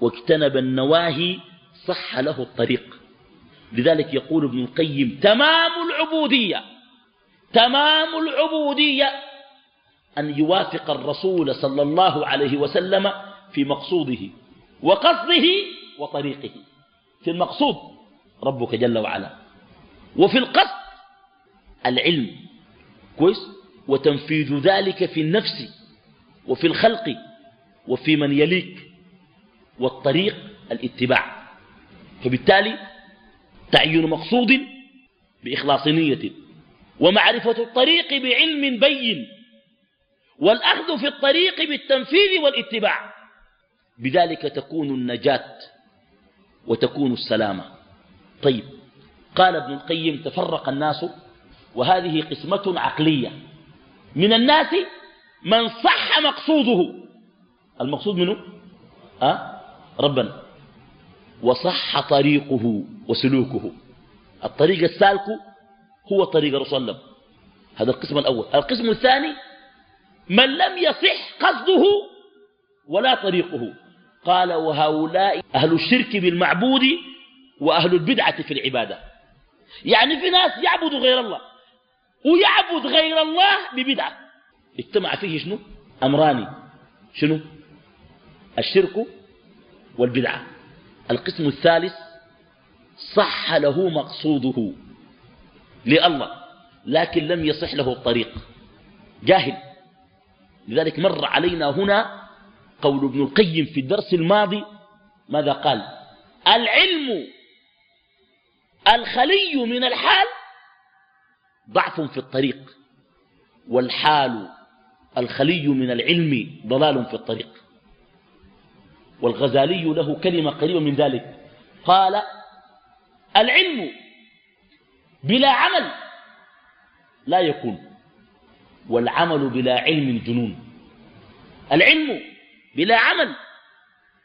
واجتنب النواهي صح له الطريق. لذلك يقول ابن القيم تمام العبودية تمام العبودية أن يوافق الرسول صلى الله عليه وسلم في مقصوده وقصده وطريقه. في المقصود ربك جل وعلا. وفي القصد العلم. كويس؟ وتنفيذ ذلك في النفس وفي الخلق وفي من يليك. والطريق الاتباع. فبالتالي تعيين مقصود بإخلاص نية. ومعرفة الطريق بعلم بين. والأخذ في الطريق بالتنفيذ والاتباع. بذلك تكون النجاة وتكون السلامة. طيب قال ابن القيم تفرق الناس وهذه قسمة عقلية. من الناس من صح مقصوده. المقصود منه؟ أه؟ ربنا. وصح طريقه وسلوكه. الطريق السالك هو طريق الرسول الله هذا القسم الأول. القسم الثاني من لم يصح قصده ولا طريقه. قال وهؤلاء أهل الشرك بالمعبود وأهل البدعة في العبادة. يعني في ناس يعبدوا غير الله ويعبد غير الله ببدعة. اجتمع فيه شنو؟ أمران. شنو؟ الشرك والبدعة. القسم الثالث صح له مقصوده لله لكن لم يصح له الطريق. جاهل. لذلك مر علينا هنا قول ابن القيم في الدرس الماضي ماذا قال؟ العلم الخلي من الحال ضعف في الطريق والحال الخلي من العلم ضلال في الطريق. والغزالي له كلمة قريبة من ذلك قال العلم بلا عمل لا يكون. والعمل بلا علم جنون. العلم بلا عمل.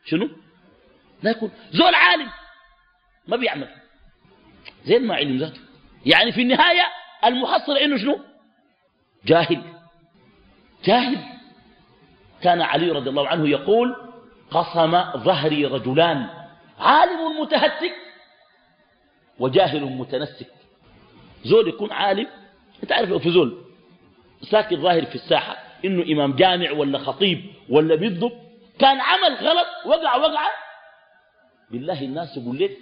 شنو؟ لا يكون. زول عالم ما بيعمل. زين ما علم ذاته. يعني في النهاية المحصل إنه شنو؟ جاهل. جاهل. كان علي رضي الله عنه يقول قصم ظهري رجلان. عالم متهتك وجاهل متنسك. زول يكون عالم. أنت عارف لو في زول ساكن ظاهر في الساحة إنه إمام جامع ولا خطيب ولا بيضب كان عمل غلط وقع وقع. بالله الناس يقول لك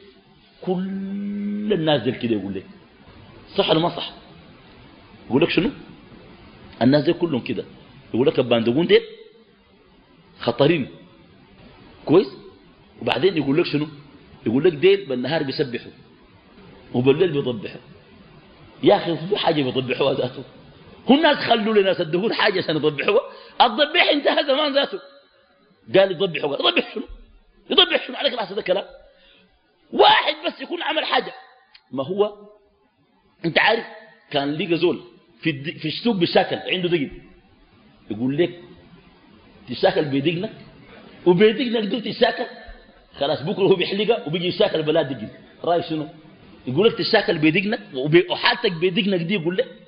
كل الناس دي كده يقول لك. صح ولا ما صح؟ يقول لك شنو؟ الناس دي كلهم كده. يقول لك الباندقون ديل خطرين. كويس؟ وبعدين يقول لك شنو؟ يقول لك ديل بالنهار بيسبحوا وبالليل بيضبحوا يا أخي في حاجة بيضبحوها ذاته. هم الناس خلوا لناس الدهور حاجة عشان يضبحوها الضبيح انتهى زمان ذاته. قال يضبحوا يضبح شنو؟ يضبح شنو؟ عليك راس هذا الكلام. واحد بس يكون عمل حاجة. ما هو؟ انت عارف كان لقى زول في في السوق بشاكل عنده دقن. يقول لك تشاكل بيدقنك؟ وبيدقنك دول تشاكل. خلاص بكرة هو بيحلقها وبيجي يشاكل بلا دقن. رأي شنو؟ يقول لك تشاكل بيدقنك وحالتك بيدقنك دي يقول لك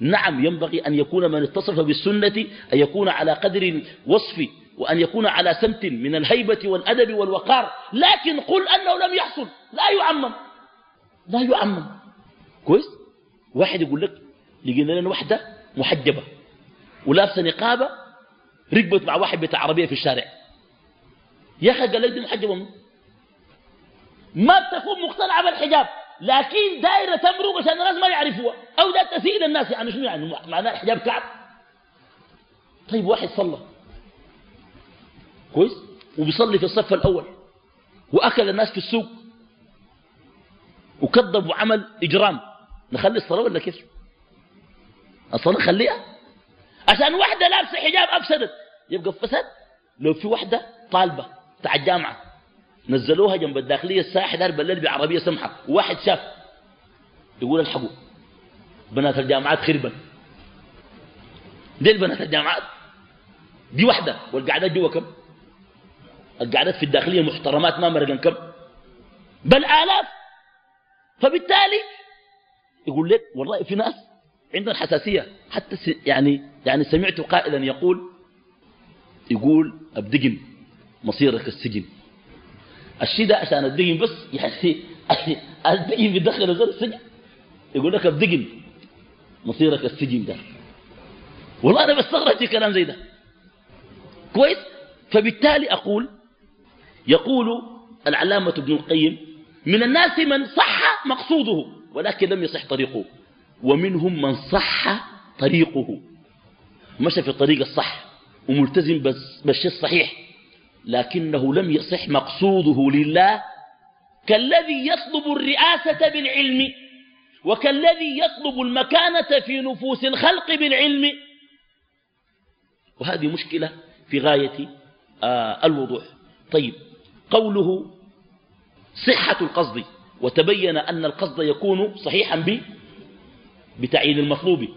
نعم ينبغي أن يكون من اتصف بالسنة أن يكون على قدر الوصف وأن يكون على سمت من الهيبة والأدب والوقار. لكن قل أنه لم يحصل. لا يعمم. لا يعمم. كويس؟ واحد يقول لك لقينا لنا واحدة محجبة ولابسة نقابة ركبت مع واحد بتاع عربية في الشارع. يا أخي قال لك دي محجبة ما تكون مقتنعة بالحجاب. لكن دائرة تمرق عشان الناس ما يعرفوها. أو ده تسيء الناس يعني شنو يعني؟ معناه حجاب كعب. طيب واحد صلى. كويس؟ وبيصلي في الصف الأول. وأكل الناس في السوق. وكذب وعمل إجرام. نخلي الصلاة ولا كيف؟ الصلاة خليها عشان واحدة لابسة حجاب أفسدت يبقى فسد لو في واحدة طالبة بتاع الجامعة. نزلوها جنب الداخلية الساعة 11 بالليل بعربية سمحة. وواحد شاف. يقول الحقوا. بنات الجامعات خربا. دي البنات الجامعات؟ دي واحدة. والقعدات جوا كم؟ القعدات في الداخلية محترمات ما مرقن كم؟ بل آلاف. فبالتالي يقول لك والله في ناس عندهم حساسية. حتى يعني يعني سمعت قائلا يقول يقول ابدقن مصيرك السجن. الشيء ده عشان الدقن بس يعني الدقن بيدخل زر السجن يقول لك ابدقن مصيرك السجن ده. والله أنا بستغرب في كلام زي ده. كويس؟ فبالتالي أقول يقول العلامة ابن القيم من الناس من صح مقصوده ولكن لم يصح طريقه. ومنهم من صح طريقه. مشى في الطريق الصح وملتزم بالشيء الصحيح. لكنه لم يصح مقصوده لله كالذي يطلب الرئاسة بالعلم وكالذي يطلب المكانة في نفوس الخلق بالعلم. وهذه مشكلة في غاية آه الوضوح. طيب قوله صحة القصد وتبين أن القصد يكون صحيحا ب بتعيين المطلوب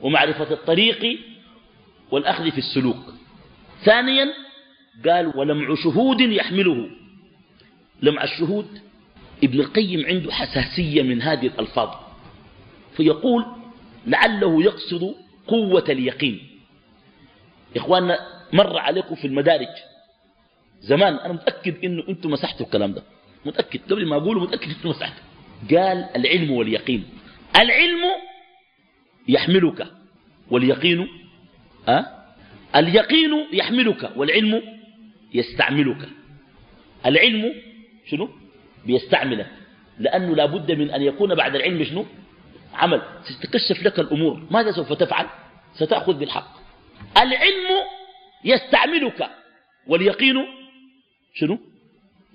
ومعرفة الطريق والأخذ في السلوك. ثانيا قال ولمع شهود يحمله. لمع الشهود ابن القيم عنده حساسية من هذه الألفاظ. فيقول لعله يقصد قوة اليقين. إخواننا مر عليكم في المدارج. زمان أنا متأكد إنه أنتم مسحتوا الكلام ده. متأكد. قبل ما أقوله متأكد أنتم مسحتوا قال العلم واليقين. العلم يحملك واليقين أه؟ اليقين يحملك والعلم يستعملك. العلم شنو؟ بيستعملك. لأنه لا بد من أن يكون بعد العلم شنو؟ عمل. ستكشف لك الأمور. ماذا سوف تفعل؟ ستأخذ بالحق. العلم يستعملك. واليقين شنو؟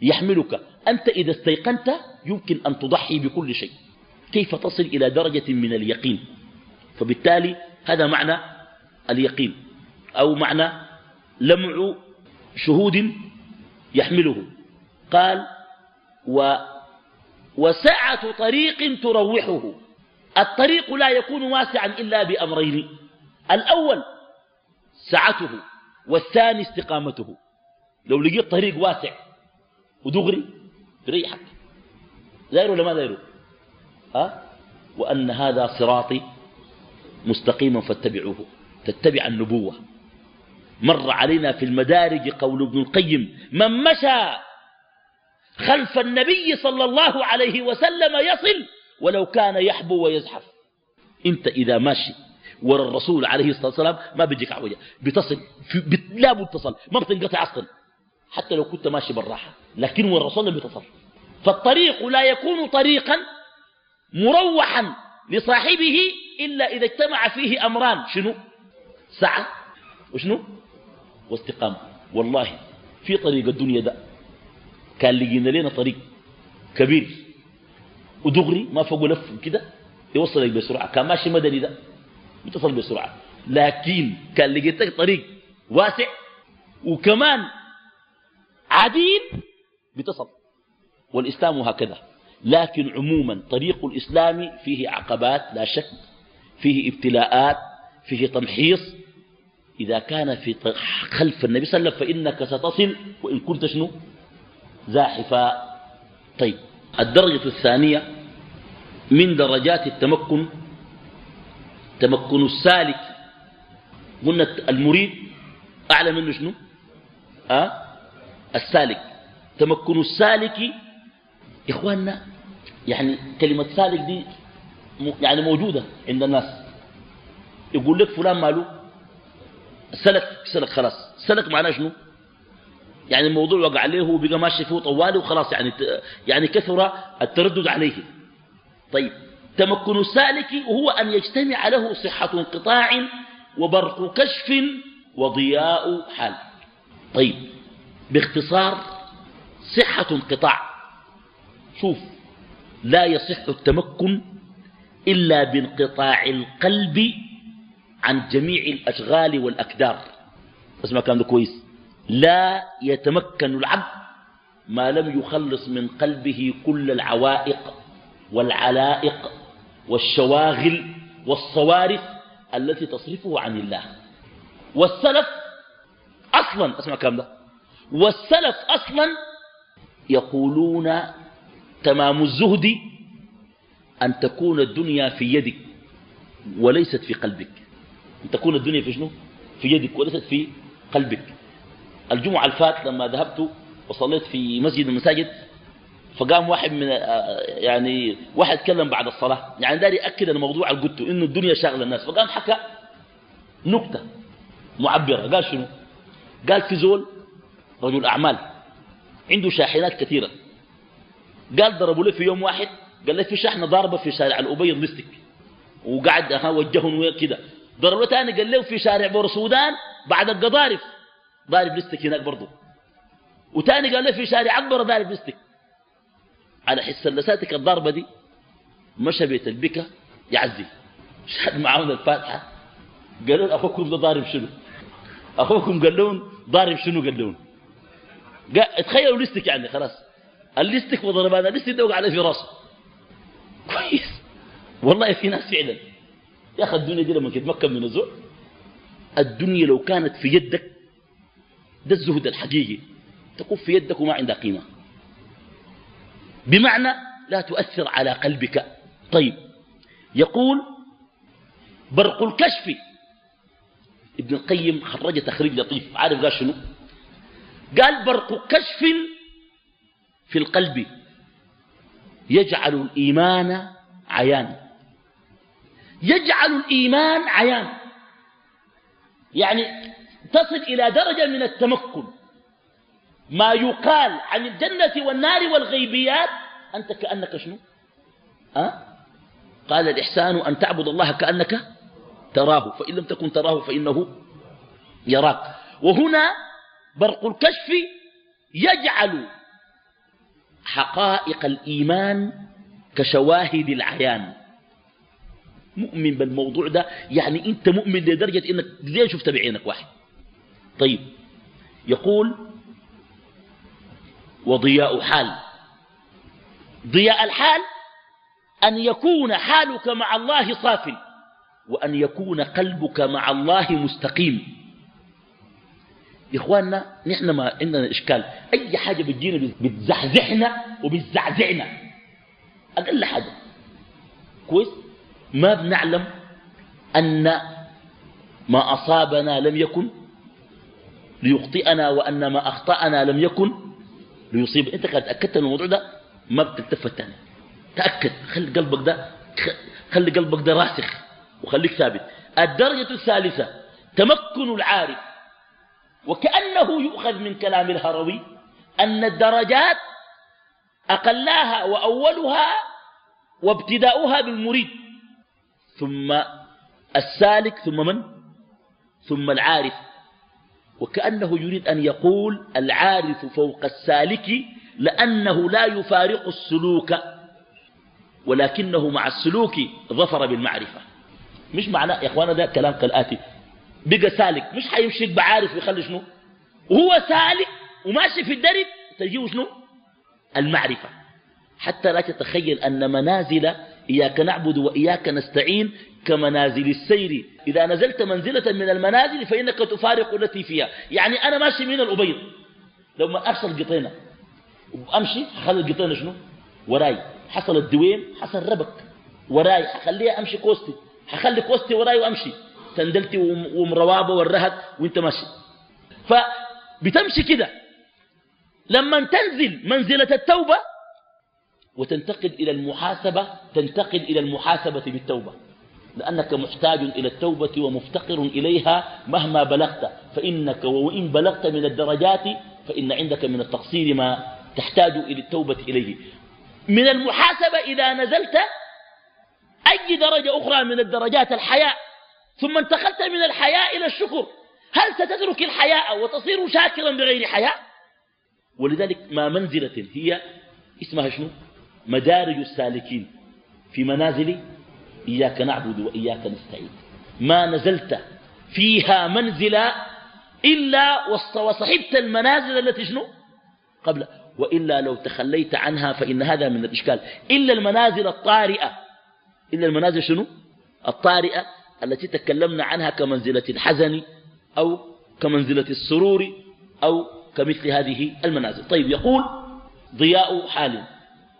يحملك. أنت إذا استيقنت يمكن أن تضحي بكل شيء. كيف تصل إلى درجة من اليقين؟ فبالتالي هذا معنى اليقين. أو معنى لمع شهود يحمله. قال و وسعة طريق تروحه. الطريق لا يكون واسعا إلا بأمرين الأول سعته والثاني استقامته. لو لقيت طريق واسع ودغري بريحك داير ولا ما داير ها؟ وأن هذا صراطي مستقيما فاتبعوه تتبع النبوة. مر علينا في المدارج قول ابن القيم من مشى خلف النبي صلى الله عليه وسلم يصل ولو كان يحبو ويزحف. انت إذا ماشي ورا الرسول عليه الصلاة والسلام ما بيجيك عوجة بتصل لا بتصل ما بتنقطع أصلا. حتى لو كنت ماشي بالراحة لكن ورا الرسول بتصل. فالطريق لا يكون طريقا مروحا لصاحبه إلا إذا اجتمع فيه أمران. شنو؟ سعة وشنو؟ واستقامة. والله في طريق الدنيا ده كان لقينا لنا طريق كبير. ودغري ما فوق لف كده يوصلك بسرعة. كان ماشي مدني ده يتصل بسرعة. لكن كان لقيتك طريق واسع وكمان عديل بتصل. والإسلام هكذا. لكن عموما طريق الإسلام فيه عقبات لا شك فيه ابتلاءات فيه تمحيص إذا كان في خلف النبي صلى الله عليه وسلم فإنك ستصل وإن كنت شنو؟ زاحفا. طيب الدرجة الثانية من درجات التمكن تمكن السالك. قلنا المريد أعلى منه شنو؟ أه؟ السالك. تمكن السالك إخواننا يعني كلمة سالك دي يعني موجودة عند الناس. يقول لك فلان ماله؟ سلك سلك خلاص. سلك معناه شنو؟ يعني الموضوع وقع عليه وبقى ماشي فيه طوالي وخلاص يعني يعني كثر التردد عليه. طيب تمكن السالك هو أن يجتمع له صحة انقطاع وبرق كشف وضياء حال. طيب باختصار صحة انقطاع. شوف لا يصح التمكن إلا بانقطاع القلب عن جميع الأشغال والأكدار. اسمع كلام ده كويس. لا يتمكن العبد ما لم يخلص من قلبه كل العوائق والعلائق والشواغل والصوارف التي تصرفه عن الله. والسلف أصلا اسمع كلام ده. والسلف أصلا يقولون تمام الزهد أن تكون الدنيا في يدك وليست في قلبك. أن تكون الدنيا في شنو؟ في يدك وليست في قلبك. الجمعة الفات لما ذهبت وصليت في مسجد المساجد فقام واحد من يعني واحد تكلم بعد الصلاة. يعني داري أكد الموضوع اللي قلته إنه الدنيا شاغلة الناس. فقام حكى نكتة معبرة. قال شنو؟ قال في زول رجل أعمال عنده شاحنات كثيرة. قال ضربوا له في يوم واحد قال له في شحنة ضاربة في شارع الأبيض لستك وقعد ها وجههم كده. ضربوا له ثاني قال له في شارع بور السودان بعد القضارف. ضارب لستك هناك برضه وتاني قال له في شارع أكبر ضارب لستك. على حس لساتك الضربة دي مشى بيت البكا يعزي. شاد معاهم الفاتحة. قالوا أخوكم ده ضارب شنو؟ أخوكم قال لهم ضارب شنو قال لهم؟ تخيلوا لستك يعني خلاص. اللستك وضرب هذا لستك دوق عليه في راسه كويس. والله في ناس فعلا. يا أخي الدنيا دي لما تتمكن من الزور الدنيا لو كانت في يدك ده الزهد الحقيقي. تكون في يدك وما عندها قيمة. بمعنى لا تؤثر على قلبك. طيب يقول برق الكشف. ابن القيم خرج تخريج لطيف عارف قال شنو؟ قال برق كشف في القلب يجعل الإيمان عيان يجعل الإيمان عيان. يعني تصل إلى درجة من التمكن. ما يقال عن الجنة والنار والغيبيات أنت كأنك شنو؟ أه؟ قال الإحسان أن تعبد الله كأنك تراه. فإن لم تكن تراه فإنه يراك. وهنا برق الكشف يجعل حقائق الإيمان كشواهد العيان. مؤمن بالموضوع ده يعني أنت مؤمن لدرجة أنك ليه شفت بعينك واحد؟ طيب يقول وضياء حال. ضياء الحال أن يكون حالك مع الله صاف وأن يكون قلبك مع الله مستقيم. إخواننا نحن ما عندنا إشكال. أي حاجة بتجينا بتزحزحنا وبتزعزعنا. أقل حاجة. كويس؟ ما بنعلم أن ما أصابنا لم يكن ليخطئنا وأن ما أخطأنا لم يكن ليصيب. أنت قد تأكدت من الموضوع ده ما بتلتفت تاني. تأكد. خلي قلبك ده خلي قلبك ده راسخ وخليك ثابت. الدرجة الثالثة تمكن العارف. وكأنه يؤخذ من كلام الهروي أن الدرجات أقلاها وأولها وابتداؤها بالمريد. ثم السالك ثم من؟ ثم العارف. وكأنه يريد أن يقول العارف فوق السالك لأنه لا يفارق السلوك ولكنه مع السلوك ظفر بالمعرفة. مش معناه يا إخوانا ده كلام كالآتي بقى سالك مش حيمشي بعارف ويخلي شنو؟ وهو سالك وماشي في الدرب تجيه شنو؟ المعرفة. حتى لا تتخيل أن منازل إياك نعبد وإياك نستعين كمنازل السير. إذا نزلت منزلة من المنازل فإنك تفارق التي فيها. يعني أنا ماشي من الأبيض. لو ما أرسل قطينة. وأمشي خلي القطينة شنو؟ وراي. حصل الدوين حصل ربك. وراي. حخليها أمشي كوستي. حخلي كوستي وراي وأمشي. سندلتي ومروابة والرهد وانت ماشي. فبتمشي كده. لما تنزل منزلة التوبة وتنتقل إلى المحاسبة تنتقل إلى المحاسبة بالتوبة. لأنك محتاج إلى التوبة ومفتقر إليها مهما بلغت. فإنك وإن بلغت من الدرجات فإن عندك من التقصير ما تحتاج إلى التوبة إليه. من المحاسبة إذا نزلت أي درجة أخرى من الدرجات الحياء ثم انتقلت من الحياء إلى الشكر هل ستترك الحياء وتصير شاكرا بغير حياء؟ ولذلك ما منزلة هي اسمها شنو؟ مدارج السالكين في منازل إياك نعبد وإياك نستعين. ما نزلت فيها منزلا إلا وصحبت المنازل التي شنو؟ قبل. وإلا لو تخليت عنها فإن هذا من الإشكال. إلا المنازل الطارئة. إلا المنازل شنو؟ الطارئة التي تكلمنا عنها كمنزلة الحزن أو كمنزلة السرور أو كمثل هذه المنازل. طيب يقول ضياء حال.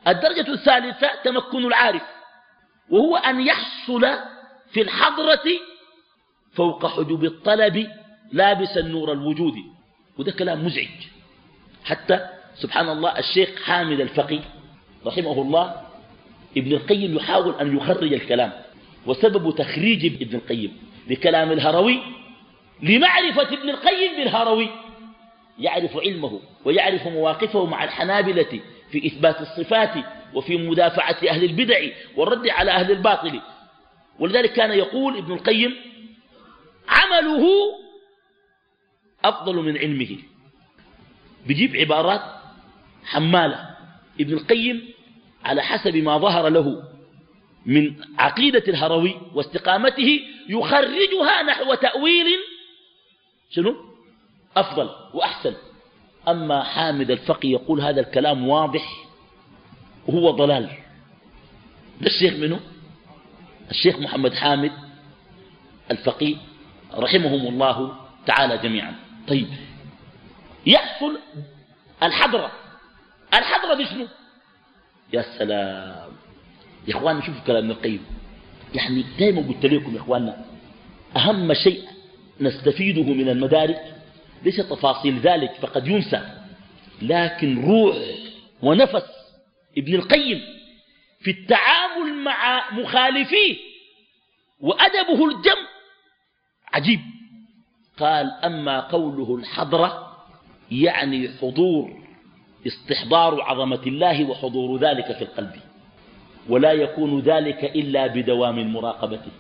الدرجة الثالثة تمكن العارف وهو أن يحصل في الحضرة فوق حجب الطلب لابس النور الوجود. وده كلام مزعج. حتى سبحان الله الشيخ حامد الفقي رحمه الله ابن القيم يحاول أن يخرج الكلام وسبب تخريج ابن القيم لكلام الهروي لمعرفة ابن القيم بالهروي يعرف علمه ويعرف مواقفه مع الحنابلة في إثبات الصفات وفي مدافعة أهل البدع والرد على أهل الباطل. ولذلك كان يقول ابن القيم عمله أفضل من علمه. بيجيب عبارات حمالة. ابن القيم على حسب ما ظهر له من عقيدة الهروي واستقامته يخرجها نحو تأويل شنو؟ أفضل وأحسن. أما حامد الفقي يقول هذا الكلام واضح وهو ضلال. ده الشيخ منه الشيخ محمد حامد الفقي رحمهم الله تعالى جميعا. طيب يحصل الحضرة. الحضرة دي شنو؟ يا سلام. يا اخواننا شوفوا كلام ابن القيم. يعني دائما قلت لكم يا إخواننا أهم شيء نستفيده من المدارك ليس تفاصيل ذلك فقد ينسى. لكن روح ونفس ابن القيم في التعامل مع مخالفيه وأدبه الجم عجيب. قال أما قوله الحضرة يعني حضور استحضار عظمة الله وحضور ذلك في القلب. ولا يكون ذلك إلا بدوام مراقبته.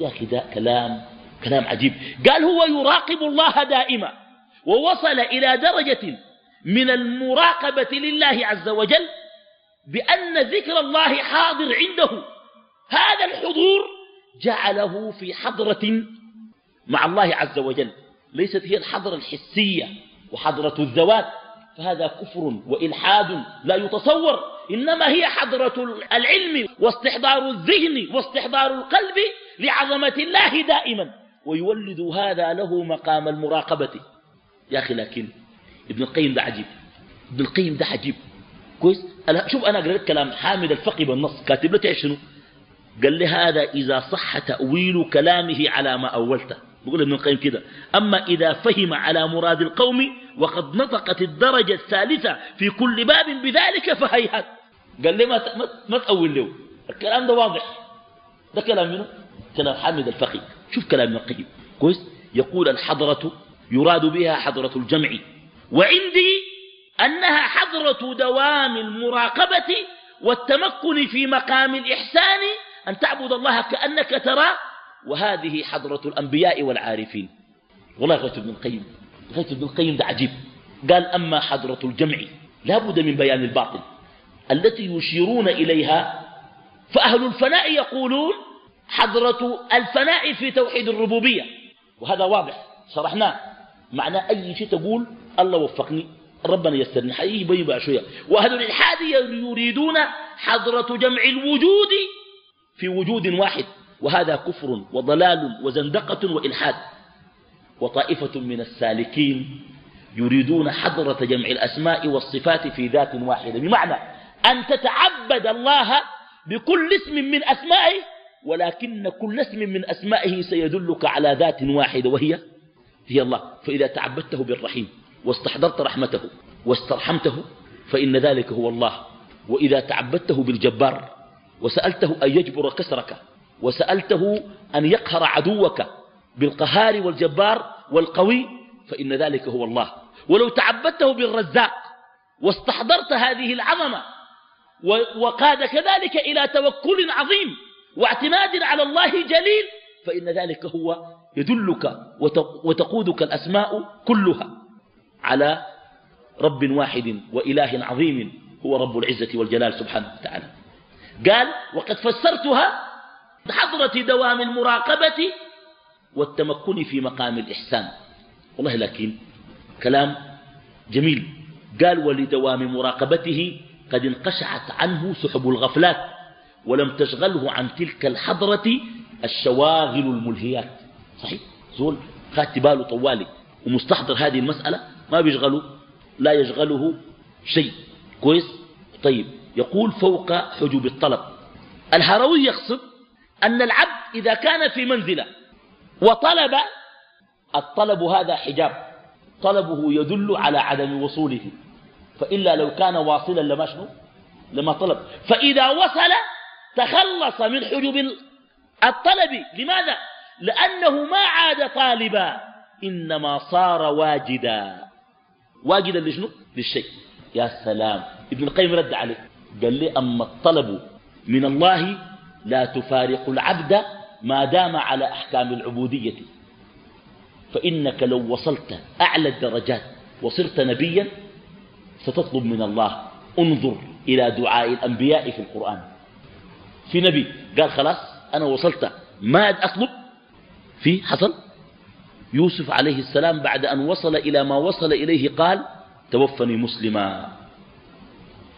يا أخي كلام كلام عجيب. قال هو يراقب الله دائما. ووصل إلى درجة من المراقبة لله عز وجل بأن ذكر الله حاضر عنده. هذا الحضور جعله في حضرة مع الله عز وجل ليست هي الحضرة الحسية وحضرة الذوات فهذا كفر وإلحاد لا يتصور إنما هي حضرة العلم واستحضار الذهن واستحضار القلب لعظمة الله دائما ويولد هذا له مقام المراقبة. يا أخي لكن ابن القيم ده عجيب. ابن القيم ده عجيب. كويس؟ شوف أنا قرأت كلام حامد الفقي بالنص كاتب له شنو؟ قال لي هذا إذا صح تأويل كلامه على ما أولته. بقول ابن القيم كده. أما إذا فهم على مراد القوم وقد نطقت الدرجة الثالثة في كل باب بذلك فهيهات. قال لي ما, ما تأول له. الكلام ده واضح. ده كلام منه؟ كلام حامد الفقي. شوف كلام ابن القيم. كويس؟ يقول الحضرة يراد بها حضرة الجمع. وعندي أنها حضرة دوام المراقبة والتمكن في مقام الإحسان أن تعبد الله كأنك تراه وهذه حضرة الأنبياء والعارفين. والله غيث ابن القيم غيث ابن القيم ده عجيب. قال أما حضرة الجمع لا بد من بيان الباطل. التي يشيرون إليها فأهل الفناء يقولون حضرة الفناء في توحيد الربوبية. وهذا واضح شرحناه. معنى أي شيء تقول الله وفقني ربنا يسرني. حقيقي بقى شوية. وأهل الإلحاد يريدون حضرة جمع الوجود في وجود واحد. وهذا كفر وضلال وزندقة وإلحاد. وطائفة من السالكين يريدون حضرة جمع الأسماء والصفات في ذات واحدة. بمعنى أن تتعبد الله بكل اسم من أسمائه ولكن كل اسم من أسمائه سيدلك على ذات واحدة وهي هي الله فإذا تعبدته بالرحيم واستحضرت رحمته واسترحمته فإن ذلك هو الله. وإذا تعبدته بالجبار وسألته أن يجبر كسرك وسألته أن يقهر عدوك بالقهار والجبار والقوي فإن ذلك هو الله. ولو تعبدته بالرزاق واستحضرت هذه العظمة وقاد كذلك إلى توكل عظيم واعتماد على الله جليل فإن ذلك هو يدلك وتقودك الأسماء كلها على رب واحد وإله عظيم هو رب العزة والجلال سبحانه وتعالى. قال وقد فسرتها بحضرة دوام المراقبة والتمكن في مقام الإحسان. والله لكن كلام جميل. قال ولدوام مراقبته قد انقشعت عنه سحب الغفلات ولم تشغله عن تلك الحضرة الشواغل الملهيات. صحيح؟ زول خات باله طوالي ومستحضر هذه المسألة ما بيشغله لا يشغله شيء. كويس؟ طيب. يقول فوق حجوب الطلب. الهروي يقصد أن العبد إذا كان في منزلة وطلب الطلب هذا حجاب. طلبه يدل على عدم وصوله. فإلا لو كان واصلا لما شنو؟ لما طلب. فإذا وصل تخلص من حجب الطلب. لماذا؟ لأنه ما عاد طالبا إنما صار واجدا. واجدا لشنو؟ للشيء. يا سلام. ابن القيم رد عليه. قال لي أما الطلب من الله لا تفارق العبد ما دام على أحكام العبودية. فإنك لو وصلت أعلى الدرجات وصرت نبيا ستطلب من الله. انظر إلى دعاء الأنبياء في القرآن. في نبي قال خلاص أنا وصلت ما أطلب؟ في حصل؟ يوسف عليه السلام بعد أن وصل إلى ما وصل إليه قال توفني مسلما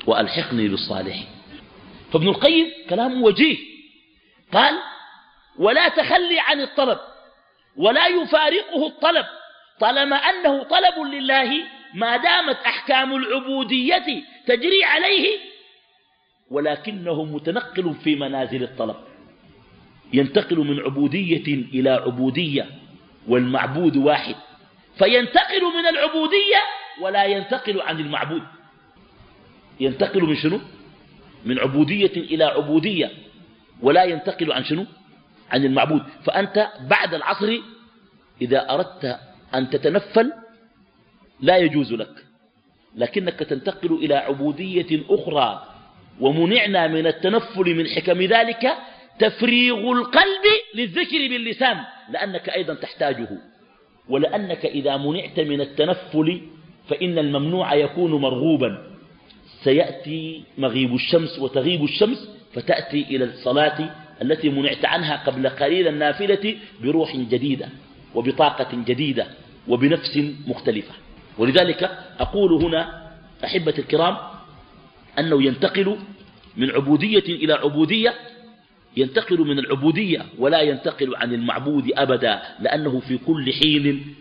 وألحقني بالصالحين. فابن القيم كلام وجيه. قال ولا تخلي عن الطلب ولا يفارقه الطلب طالما أنه طلب لله ما دامت أحكام العبودية تجري عليه ولكنه متنقل في منازل الطلب. ينتقل من عبودية إلى عبودية والمعبود واحد. فينتقل من العبودية ولا ينتقل عن المعبود. ينتقل من شنو؟ من عبودية إلى عبودية ولا ينتقل عن شنو؟ عن المعبود. فأنت بعد العصر إذا أردت أن تتنفل لا يجوز لك. لكنك تنتقل إلى عبودية أخرى ومنعنا من التنفل من حكم ذلك تفريغ القلب للذكر باللسان لأنك أيضا تحتاجه ولأنك إذا منعت من التنفل فإن الممنوع يكون مرغوبا. سيأتي مغيب الشمس وتغيب الشمس فتأتي إلى الصلاة التي منعت عنها قبل قليل النافلة بروح جديدة وبطاقة جديدة وبنفس مختلفة. ولذلك أقول هنا أحبة الكرام أنه ينتقل من عبودية إلى عبودية ينتقل من العبودية ولا ينتقل عن المعبود أبدا لأنه في كل حين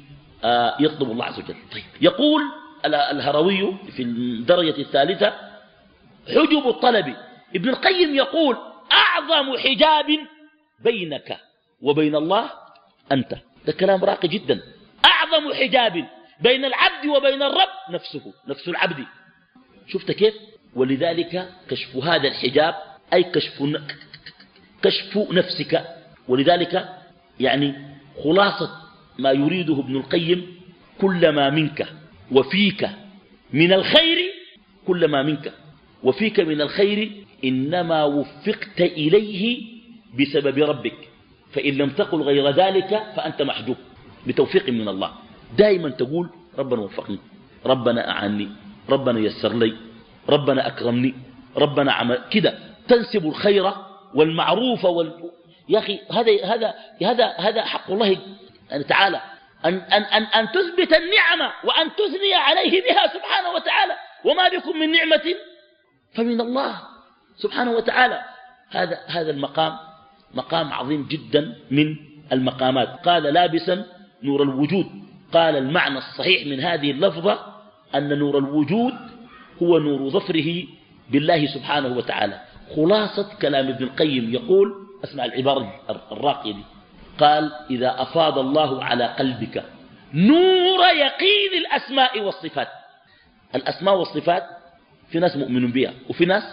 آه، يطلب الله عز وجل. طيب يقول الهروي في الدرجة الثالثة حجب الطلب. ابن القيم يقول أعظم حجاب بينك وبين الله أنت. ده كلام راقي جدا. أعظم حجاب بين العبد وبين الرب نفسه نفس العبد. شفت كيف؟ ولذلك كشف هذا الحجاب أي كشف كشف نفسك. ولذلك يعني خلاصة ما يريده ابن القيم كل ما منك وفيك من الخير كل ما منك وفيك من الخير إنما وفقت إليه بسبب ربك. فإن لم تقل غير ذلك فأنت محجوب. بتوفيق من الله. دائما تقول ربنا وفقني ربنا أعني ربنا يسر لي ربنا أكرمني ربنا عمل كده تنسب الخير والمعروف وال... يا أخي هذا هذا هذا هذا حق الله تعالى. أن, أن, أن, أن تثبت النعمة وأن تثني عليه بها سبحانه وتعالى. وما بكم من نعمة فمن الله سبحانه وتعالى. هذا هذا المقام مقام عظيم جدا من المقامات. قال لابسا نور الوجود. قال المعنى الصحيح من هذه اللفظة أن نور الوجود هو نور ظفره بالله سبحانه وتعالى. خلاصة كلام ابن القيم يقول أسمع العبارة الراقية دي قال إذا أفاض الله على قلبك نور يقين الأسماء والصفات. الأسماء والصفات في ناس مؤمنون بها وفي ناس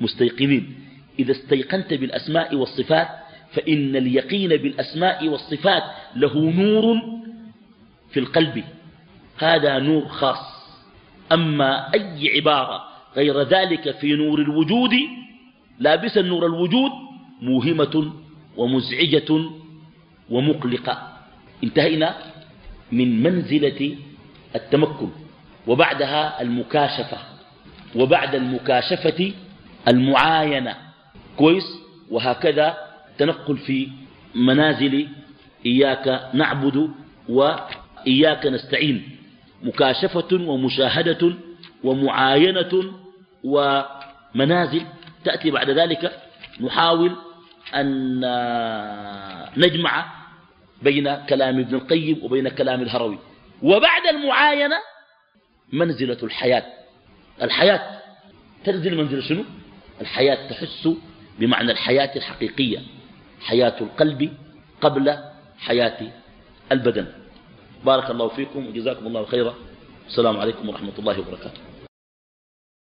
مستيقنين. إذا استيقنت بالأسماء والصفات فإن اليقين بالأسماء والصفات له نور في القلب. هذا نور خاص. أما أي عبارة غير ذلك في نور الوجود لابس نور الوجود موهمة ومزعجة ومقلقة. انتهينا من منزلة التمكن وبعدها المكاشفة وبعد المكاشفة المعاينة. كويس؟ وهكذا تنقل في منازل إياك نعبد وإياك نستعين. مكاشفة ومشاهدة ومعاينة ومنازل. تأتي بعد ذلك نحاول أن نجمع بين كلام ابن القيم وبين كلام الهروي. وبعد المعاينة منزلة الحياة. الحياة تنزل منزل شنو؟ الحياة تحس بمعنى الحياة الحقيقية. حياة القلب قبل حياة البدن. بارك الله فيكم وجزاكم الله خيرا. السلام عليكم ورحمة الله وبركاته.